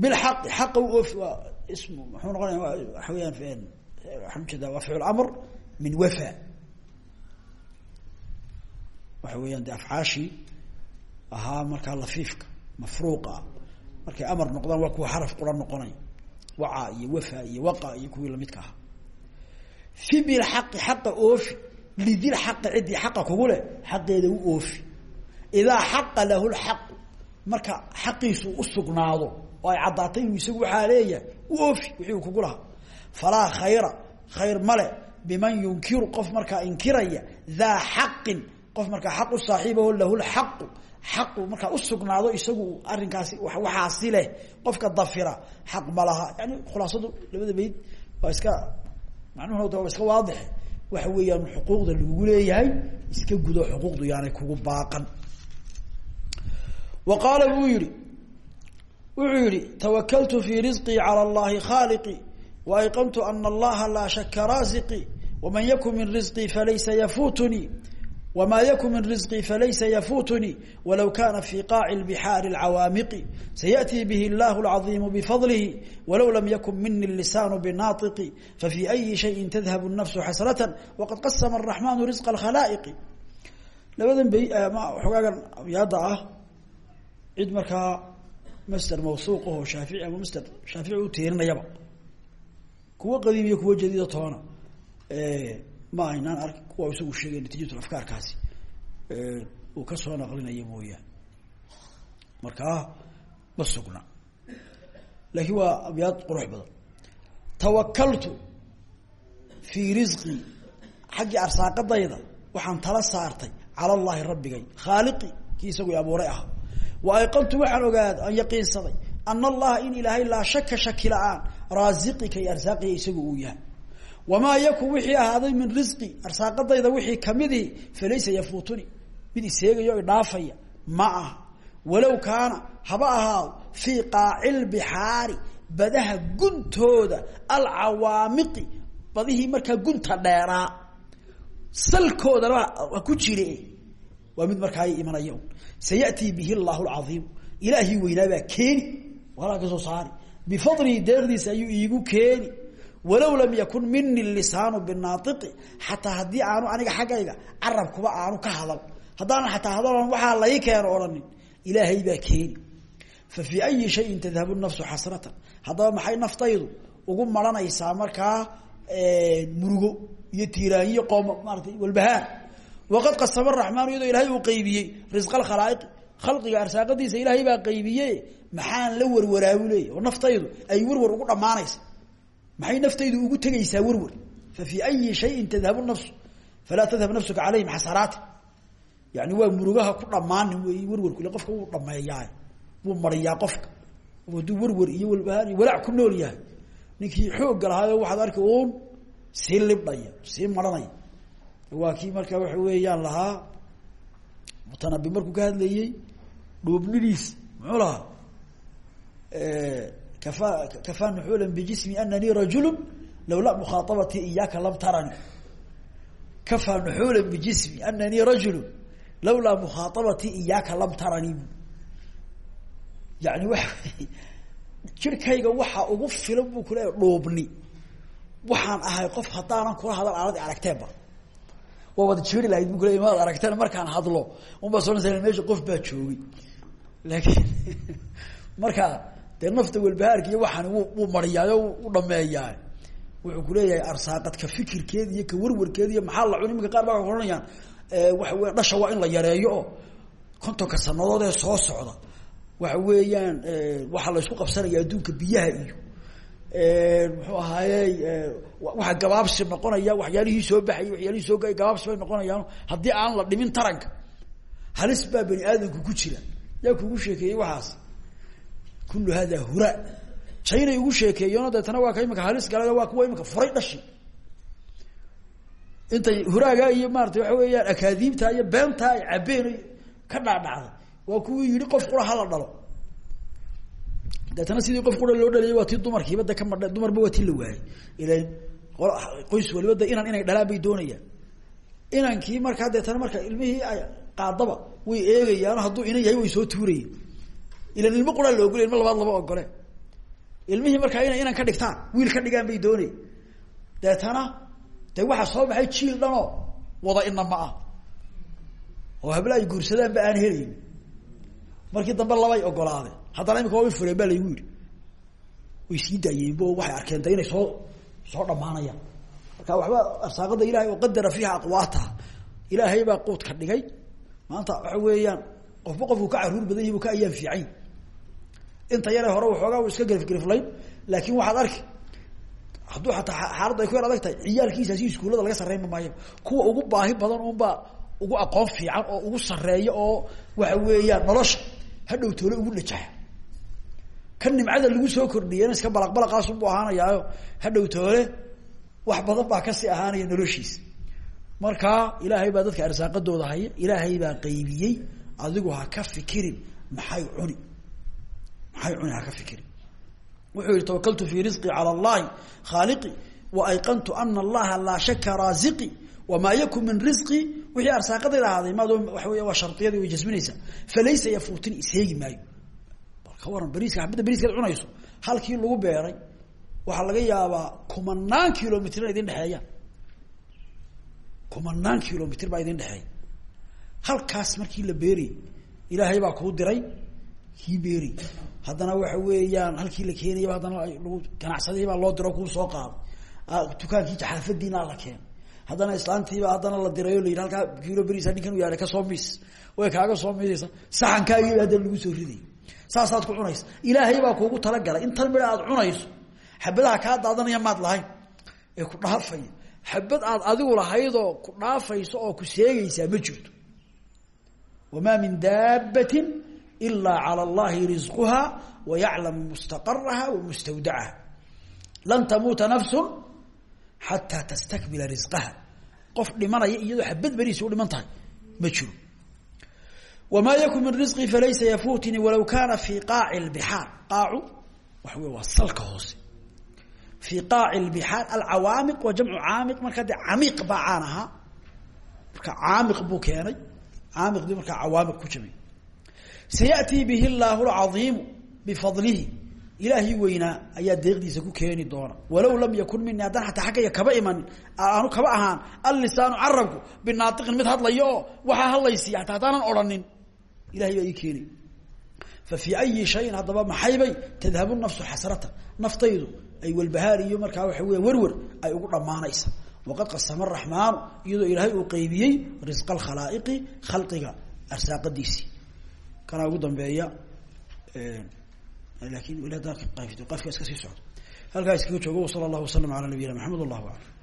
bilxaqi xaqa u ismu muxuu noqonaya waxa weyaan waxaan u jeedaa waa ficl amr min wafa waxa weeyaan de afcaashii ahaa markaa lafiifka mafruuqa markay amar noqdaan waa kuwa xaraf qura noqonay waca iyo wafa iyo waqa iyo kuwii lamidka ahaa fi bilxaqi xaqa oofi lidil xaqi ciddii xaqa kugu leh xaqeeda u oofi idaa xaqa lahu lxaqu marka xaqiisu usugnaado oo ay caddaatay inuu isagu waxaa leeyahay u oofi wixii uu khayra khayr male biman yunkiru qof markaa inkiraya daa xaqin qof markaa xaq u saaxiibaho lahu lxaqu xaqu markaa usugnaado isagu arrinkaasi waxaasi leh qofka dafira xaq ma laha. Yani khulaasadu labada bayd waa iska macnuhooda waa iska waadix. Waxa weeyaan xuquuqda lagugu leeyahay iska gudo xuquuqdu yaanay kugu baaqan. Wa qaala wuu wuxuu yihi tawakaltu fii risqii calى اllahi khaaliqi waayqantu ana allaha laa shaka raasiqi waman yakun min risqii falaysa yafuutunii wma ykun min risqii falaysa yafuutunii walow kana fi qaaci bixaari اcawaamiqi sayaأtii bih اllah اlcaظiimu bfadlihi walow lam yakun mini lisaanu bnaaiqi fafi أyi shayin tadhab الnafsu xasrata waqad qasma الraxmanu risq اkhalaa'iqi labadan bay xogaagan abyaada ah cid markaa master mawsuuq aho shaafici ama master shaafici u tiirinayaba. Kuwa qadiim iyo kuwa jadiida toona ma aynaan ark kuwa isagu sheegay natiijatu afkaarkaasi uu ka soo naqlinaya mooyaan markaa ma sugna. Laakiin waa abyaad qurux badan. Tawakaltu fii risqii xaggii arsaaqadayda waxaan tala saartay cala allaahi rabbigay khaaliqi kii isagu abuuray ah wa ayqantu waxaan ogaad aan yaqiinsaday ana allaha in ilaahay laa shaka shaki la'aan raasiqika iyo arsaaqiya isagu uu yahay. Wamaa yakun wixii ahaaday min risqi arsaaqadayda wixii kamidii falaysa yafuutuni. Mid iseegayo idhaafaya ma aha. Walow kaana haba ahaado fii qaaci lbixaari badaha guntooda alcawaamiqi badihii markaa gunta dheeraa. Salkoodana ha ku jire. Waa mid markaa imanaya sayatii bihi llahu lcaiimu ilaahii weynaabaa keeni. Walaa ka soo saari. Bifadlihi deeqdiisa ayuu iigu keeni. Walow lam yakun mini lisaanu binaaiqi xataa haddii aanu aniga xaggayga carabkuba aanu ka hadal. Haddaanan xataa hadoonan waxaa lai keeno odhanin. Ilaahay baa keeni. Fa fii ayi shayin tadhabu nafsu xasratan. Haddaba maxay naftaydu ugu maranaysaa markaa murugo iyo tiiraanyo qoom maarata walbahaar waqad qasama raxmaanu iyadoo ilaahay uu qaybiyey risqa alkhalaa'iqi khalqiga arsaaqadiisa ilaahay baa qaybiye maxaan la warwaraabu leeya oo naftaydu ay warwar ugu dhammaanaysa maxay naftaydu ugu tegaysaa warwar fa fii ayi shayin tadhabu nafsu falaa tadhab nafsuka calayhim xasaraati yani waa murugaha ku dhammaanin wey warwarku ile qofka wuu dhameeyaa wuu mariyaa qofka hadduu warwar iyo walbahaar iyo walaac ku nool yahay ninkii xoogga lahaayo waxaad arki sii maranaya waa kii marka waxa weeyaan lahaa mutanabi markuu ka hadlayey dhuubnidiis muxuu lahaa kafa kafaa nuxuula bijismi ananii rajulu lawlaa mukhaaطabatii iyaaka lam tarani kafaa nuxuula bijismi ananii rajulu lawlaa mukhaaطabatii iyaaka lam tarani yani waa jirkayga waxaa ugu filan buu kuleeya dhuubni. Waxaan ahay qof haddaanan kula hadal aanad aragteenba waa wada jeeri lahayd bu kule maad aragteen markaan hadlo. Unbaa soonaysa meesha qof baa joogay. Laakiin markaa dee nafta walbahaarka iyo waxaan w wuu mariyaayo u dhameeyaa wuxuu kuleeyahay arsaaqadka fikirkeeda iyo ka warwarkeeda iyo maxaa la cun iminka qaar baa ohanayaan waxa wey dhasha waa in la yareeyo oo kontonka sanadood ee soo socda. Waxa weeyaan la isku qabsanaya adduunka biyaha iyo muxuu ahaaye waxa gabaabsi noqonaya waxyaalihii soo baxayay waxyaalihii soo gabaabsi bay noqonayaan haddii aan la dhimin taranka halis baa bani aadamku ku jira. Yaa kugu sheekeeyey waxaas kullu hada hura. Jaynay ugu sheekeeyeeno deetana waa ka imika halis gala waa kuwa imika furay dhashi. Intay huraaga iyo maarata waxa weeyaan akaadiibta iyo beenta ay cabeen ka dhaadhacday. Waa kuwii yihi qof qura hala dhalo deetana sidii qof qura loo dhaliyay waa tii dumarkiiba de ka madha dumarba waa tii la waayey ilan qoys waliba de inan inay dhalaan bay doonayaan. Inankii markaa deetana marka ilmihii qaadaba way eegayaan hadduu inan yahay way soo tuurayeen. Ilan ilmo quraa la ogolay ilmo labaad lama ogole. Ilmihii markaa inay inan ka dhigtaan wiil ka dhigaan bay doonay deetana de waxaa soo baxay jiil dhanoo wada inama ah. Oo habla ay guursadaanba aan helayn markii dambe labay ogolaadeen. Haddana imika waabay fureen baa laygu yidhi. Way sii daayeenbo waxay arkeen da inay soo soo dhamaanayaan marka waxba arsaaqada ilahay oo qadara fiiha aqwaataha ilaahay baa quudka dhigay. Maanta waxa weeyaan qofba qofku ka carruur badan yahi bu ka ayaan fiican inta yare hore waxoogaa u iska gerifgeriflayn laakiin waxaad arki hadduu ataa xaaladda ay ku yar tahay ciyaalkiisa si iskuullada laga sarreynma maayo. Kuwa ugu baahi badan unbaa ugu aqoon fiican oo ugu sareeya oo waxa weeyaan nolosha hadhow toole ugu dhajaxa kan nimcada lagu soo kordhiyana iska balaqbalaqaasunbu ahaanayaayo. Hadhow toole wax badan baa ka sii ahaanaya noloshiisa markaa ilaahay baa dadka arsaaqadooda haya ilaahay baa qaybiyey adigu ha ka fikirin maxay cuni? Maxay cuni ha ka fikirin? Wuxuu yihi tawakaltu fi risqi calى اllahi khaaliqi waayqantu ana allaha laa shaka raasiqi wamaa yakun min risqi wixii arsaaqadayda ahaaday maad waa wey waa shariyadii way jasminaysaa falaysa yafuutin isheegi maayo. Bal ka waran bariiska xabadda bariiskaad cunayso halkii lagu beeray waxaa laga yaabaa kumanaan kilomitr in idin dhexeeyaan kumanaan kilomitr baa idin dhexeeya halkaas markii la beerayy ilaahay baa kuu diray kii beeri. Haddana waxa weeyaan halkii la keenayaba haddana lagu ganacsadihii baa loo diro kuu soo qaaday. Dukaankii xaafadiina la keen haddana islaantiiba haddana la dirayo la yidhi halkaa kiilo beriisa ninkan u yahay ka soo miis. Way kaaga soo miisaysa. Saxankaagiiba haddana lagu soo riday. Saasaad ku cunaysa. Ilaahay baa kuugu talagalay. Intan midha aad cunayso xabadaha kaa daadanaya maad lahayn. Ee ku dhaafaya. Xabad aad adigu lahaydoo ku dhaafayso oo ku seegaysaa ma jirto. Wamaa min daabbatin ilaa cala allahi risquha wa yaclamu mustaqaraha wa mustawdacaha lan xataa tastakmila riaha qof dhimanaya iyadoo xabad beriis u dhiman tahay ma jiro. Wamaa yakun min risqi falaysa yafuutini walaw kaana fii qaaci lbixaar qaacu waxa wey waa salka hoose. Fii qaaci lbixaar alcawaamiq waa jamcu caamiq markaa dee camiiq baa caan ahaa marka caamiq buu keenay caamiqdii markaa cawaamiq ku jabay. Sayatii bihi llaahu lcaiimu bifadlihi ilaahii weynaa ayaa deeqdiisa ku keeni doona. Walow lam yakun mini haddaan ataa xaggaya kaba imanin aanu kaba ahaan allisaanu carabku binaaiqin mid hadlayo oo waxaa hadlaysiiya ataa haddaanan odhanin. Ilahay keeni fa fii ayi shayin haddaba maxaybay tadhabu nafsu xasratan. Naftaydu ay walbahaar iyo markaa waxa weya werwer ay ugu dhammaanaysa. Waqad qasama araxmaanu iyadoo ilaahay uu qeybiyey risqa alkhalaa'iqi khalqiga arsaaqadiisii kanaa ugu dambeeya laakiin weli haddaa qafka iska sii socdo halkaa iskaga joogo wsala allahu wasalam ala nabiyina maxamed wallahu aclam